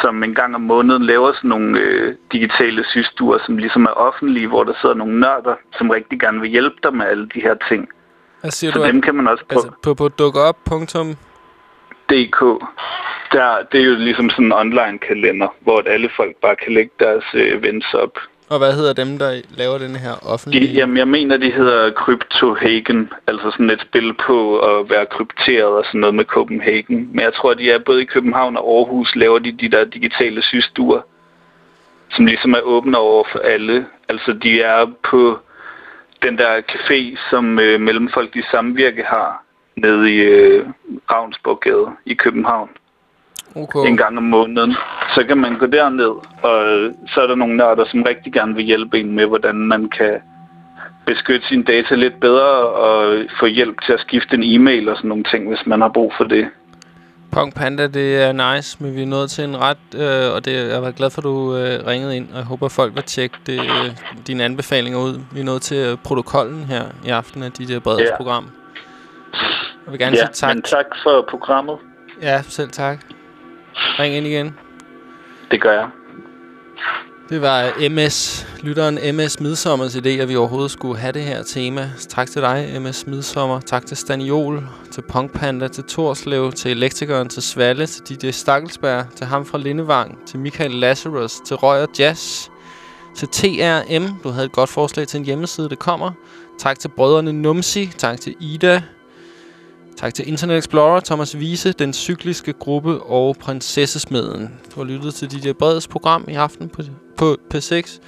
som en gang om måneden laver sådan nogle øh, digitale systuer, som ligesom er offentlige, hvor der sidder nogle nørder, som rigtig gerne vil hjælpe dig med alle de her ting. Hvad siger Så du? dem at- kan man også Altså på, på dukup.dk? Der, det er jo ligesom sådan en online kalender, hvor alle folk bare kan lægge deres øh, events op. Og hvad hedder dem, der laver den her offentlige? De, jamen, jeg mener, de hedder CryptoHagen, altså sådan et spil på at være krypteret og sådan noget med Copenhagen. Men jeg tror, de er både i København og Aarhus, laver de de der digitale systuer, som ligesom er åbne over for alle. Altså, de er på den der café, som øh, Mellemfolk i Samvirke har, nede i øh, Ravnsborggade i København Okay. en gang om måneden. Så kan man gå derned, og så er der nogle nørder, som rigtig gerne vil hjælpe en med, hvordan man kan beskytte sine data lidt bedre og få hjælp til at skifte en e-mail og sådan nogle ting, hvis man har brug for det. Punk Panda, det er nice, men vi er nået til en ret, øh, og det, jeg var glad for, at du øh, ringede ind, og jeg håber, folk vil tjekke det, øh, dine anbefalinger ud. Vi er nået til øh, protokollen her i aften af dit øh, brede Ja. program. Jeg vil gerne ja, sige tak. men tak for programmet. Ja, selv tak. Ring ind igen. Det gør jeg. Det var MS, lytteren MS Midsommers idé, at vi overhovedet skulle have det her tema. Tak til dig, MS Midsommer. Tak til Staniol, til Punk Panda, til Torslev, til Elektrikeren, til Svalle, til DJ Stakkelsberg, til ham fra Lindevang, til Michael Lazarus, til Røger Jazz, til TRM. Du havde et godt forslag til en hjemmeside, det kommer. Tak til brødrene Numsi, tak til Ida, Tak til Internet Explorer, Thomas Wiese, Den Cykliske Gruppe og Prinsessesmeden. Du har lyttet til DJ Breds program i aften på, på P6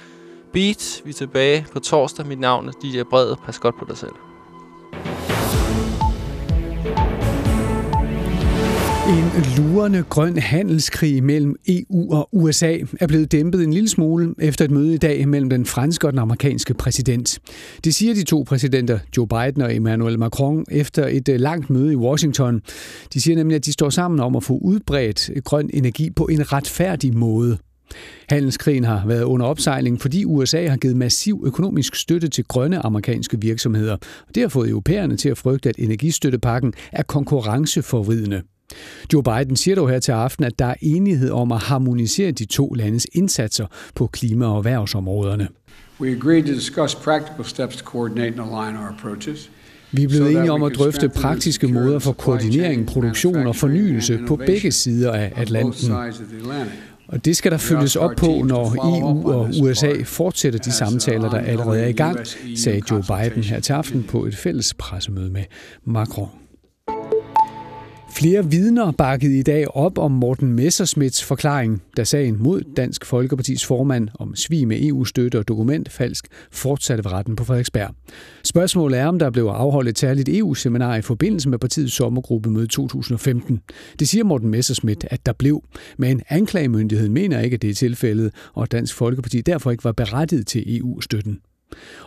Beat. Vi er tilbage på torsdag. Mit navn er DJ Bred. Pas godt på dig selv. En lurende grøn handelskrig mellem EU og USA er blevet dæmpet en lille smule efter et møde i dag mellem den franske og den amerikanske præsident. Det siger de to præsidenter, Joe Biden og Emmanuel Macron, efter et øh, langt møde i Washington. De siger nemlig, at de står sammen om at få udbredt øh, grøn energi på en retfærdig måde. Handelskrigen har været under opsejling, fordi USA har givet massiv økonomisk støtte til grønne amerikanske virksomheder. Det har fået europæerne til at frygte, at energistøttepakken er konkurrenceforvridende. Joe Biden siger dog her til aften, at der er enighed om at harmonisere de to landes indsatser på klima- og erhvervsområderne. We agreed to discuss practical steps to coordinate and align our approaches. Vi er blevet enige om at drøfte praktiske måder for koordinering, produktion og fornyelse på begge sider af Atlanten. Og det skal der følges op på, når EU og USA fortsætter de samtaler, der allerede er i gang, sagde Joe Biden her til aften på et fælles pressemøde med Macron. Flere vidner bakkede i dag op om Morten Messersmiths forklaring, da sagen mod Dansk Folkepartis formand om svig med EU-støtte og dokumentfalsk fortsatte ved retten på Frederiksberg. Spørgsmålet er, om der blev afholdt et særligt EU-seminar i forbindelse med partiets sommergruppemøde 2015. Det siger Morten Messersmith, at der blev, men anklagemyndigheden mener ikke, at det er tilfældet, og Dansk Folkeparti derfor ikke var berettiget til EU-støtten.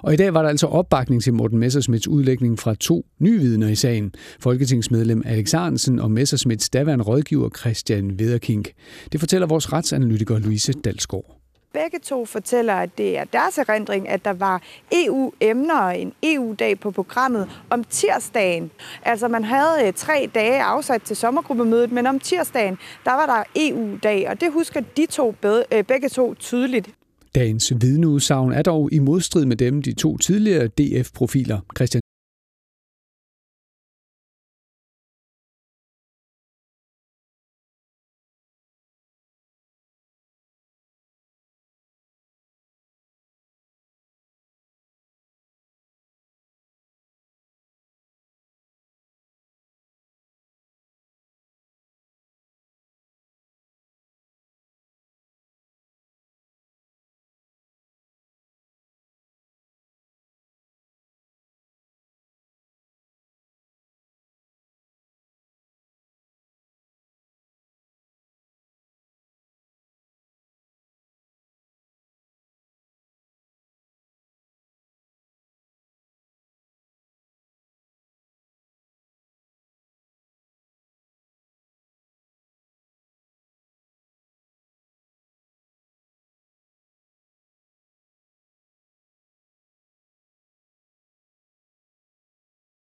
Og i dag var der altså opbakning til Morten Messersmiths udlægning fra to nyvidner i sagen. Folketingsmedlem Alex Arnsen og Messersmiths daværende rådgiver Christian Vederkink. Det fortæller vores retsanalytiker Louise Dalsgaard. Begge to fortæller, at det er deres erindring, at der var EU-emner og en EU-dag på programmet om tirsdagen. Altså man havde øh, tre dage afsat til sommergruppemødet, men om tirsdagen, der var der EU-dag, og det husker de to øh, begge to tydeligt. Dagens vidneudsagn er dog i modstrid med dem de to tidligere DF-profiler, Christian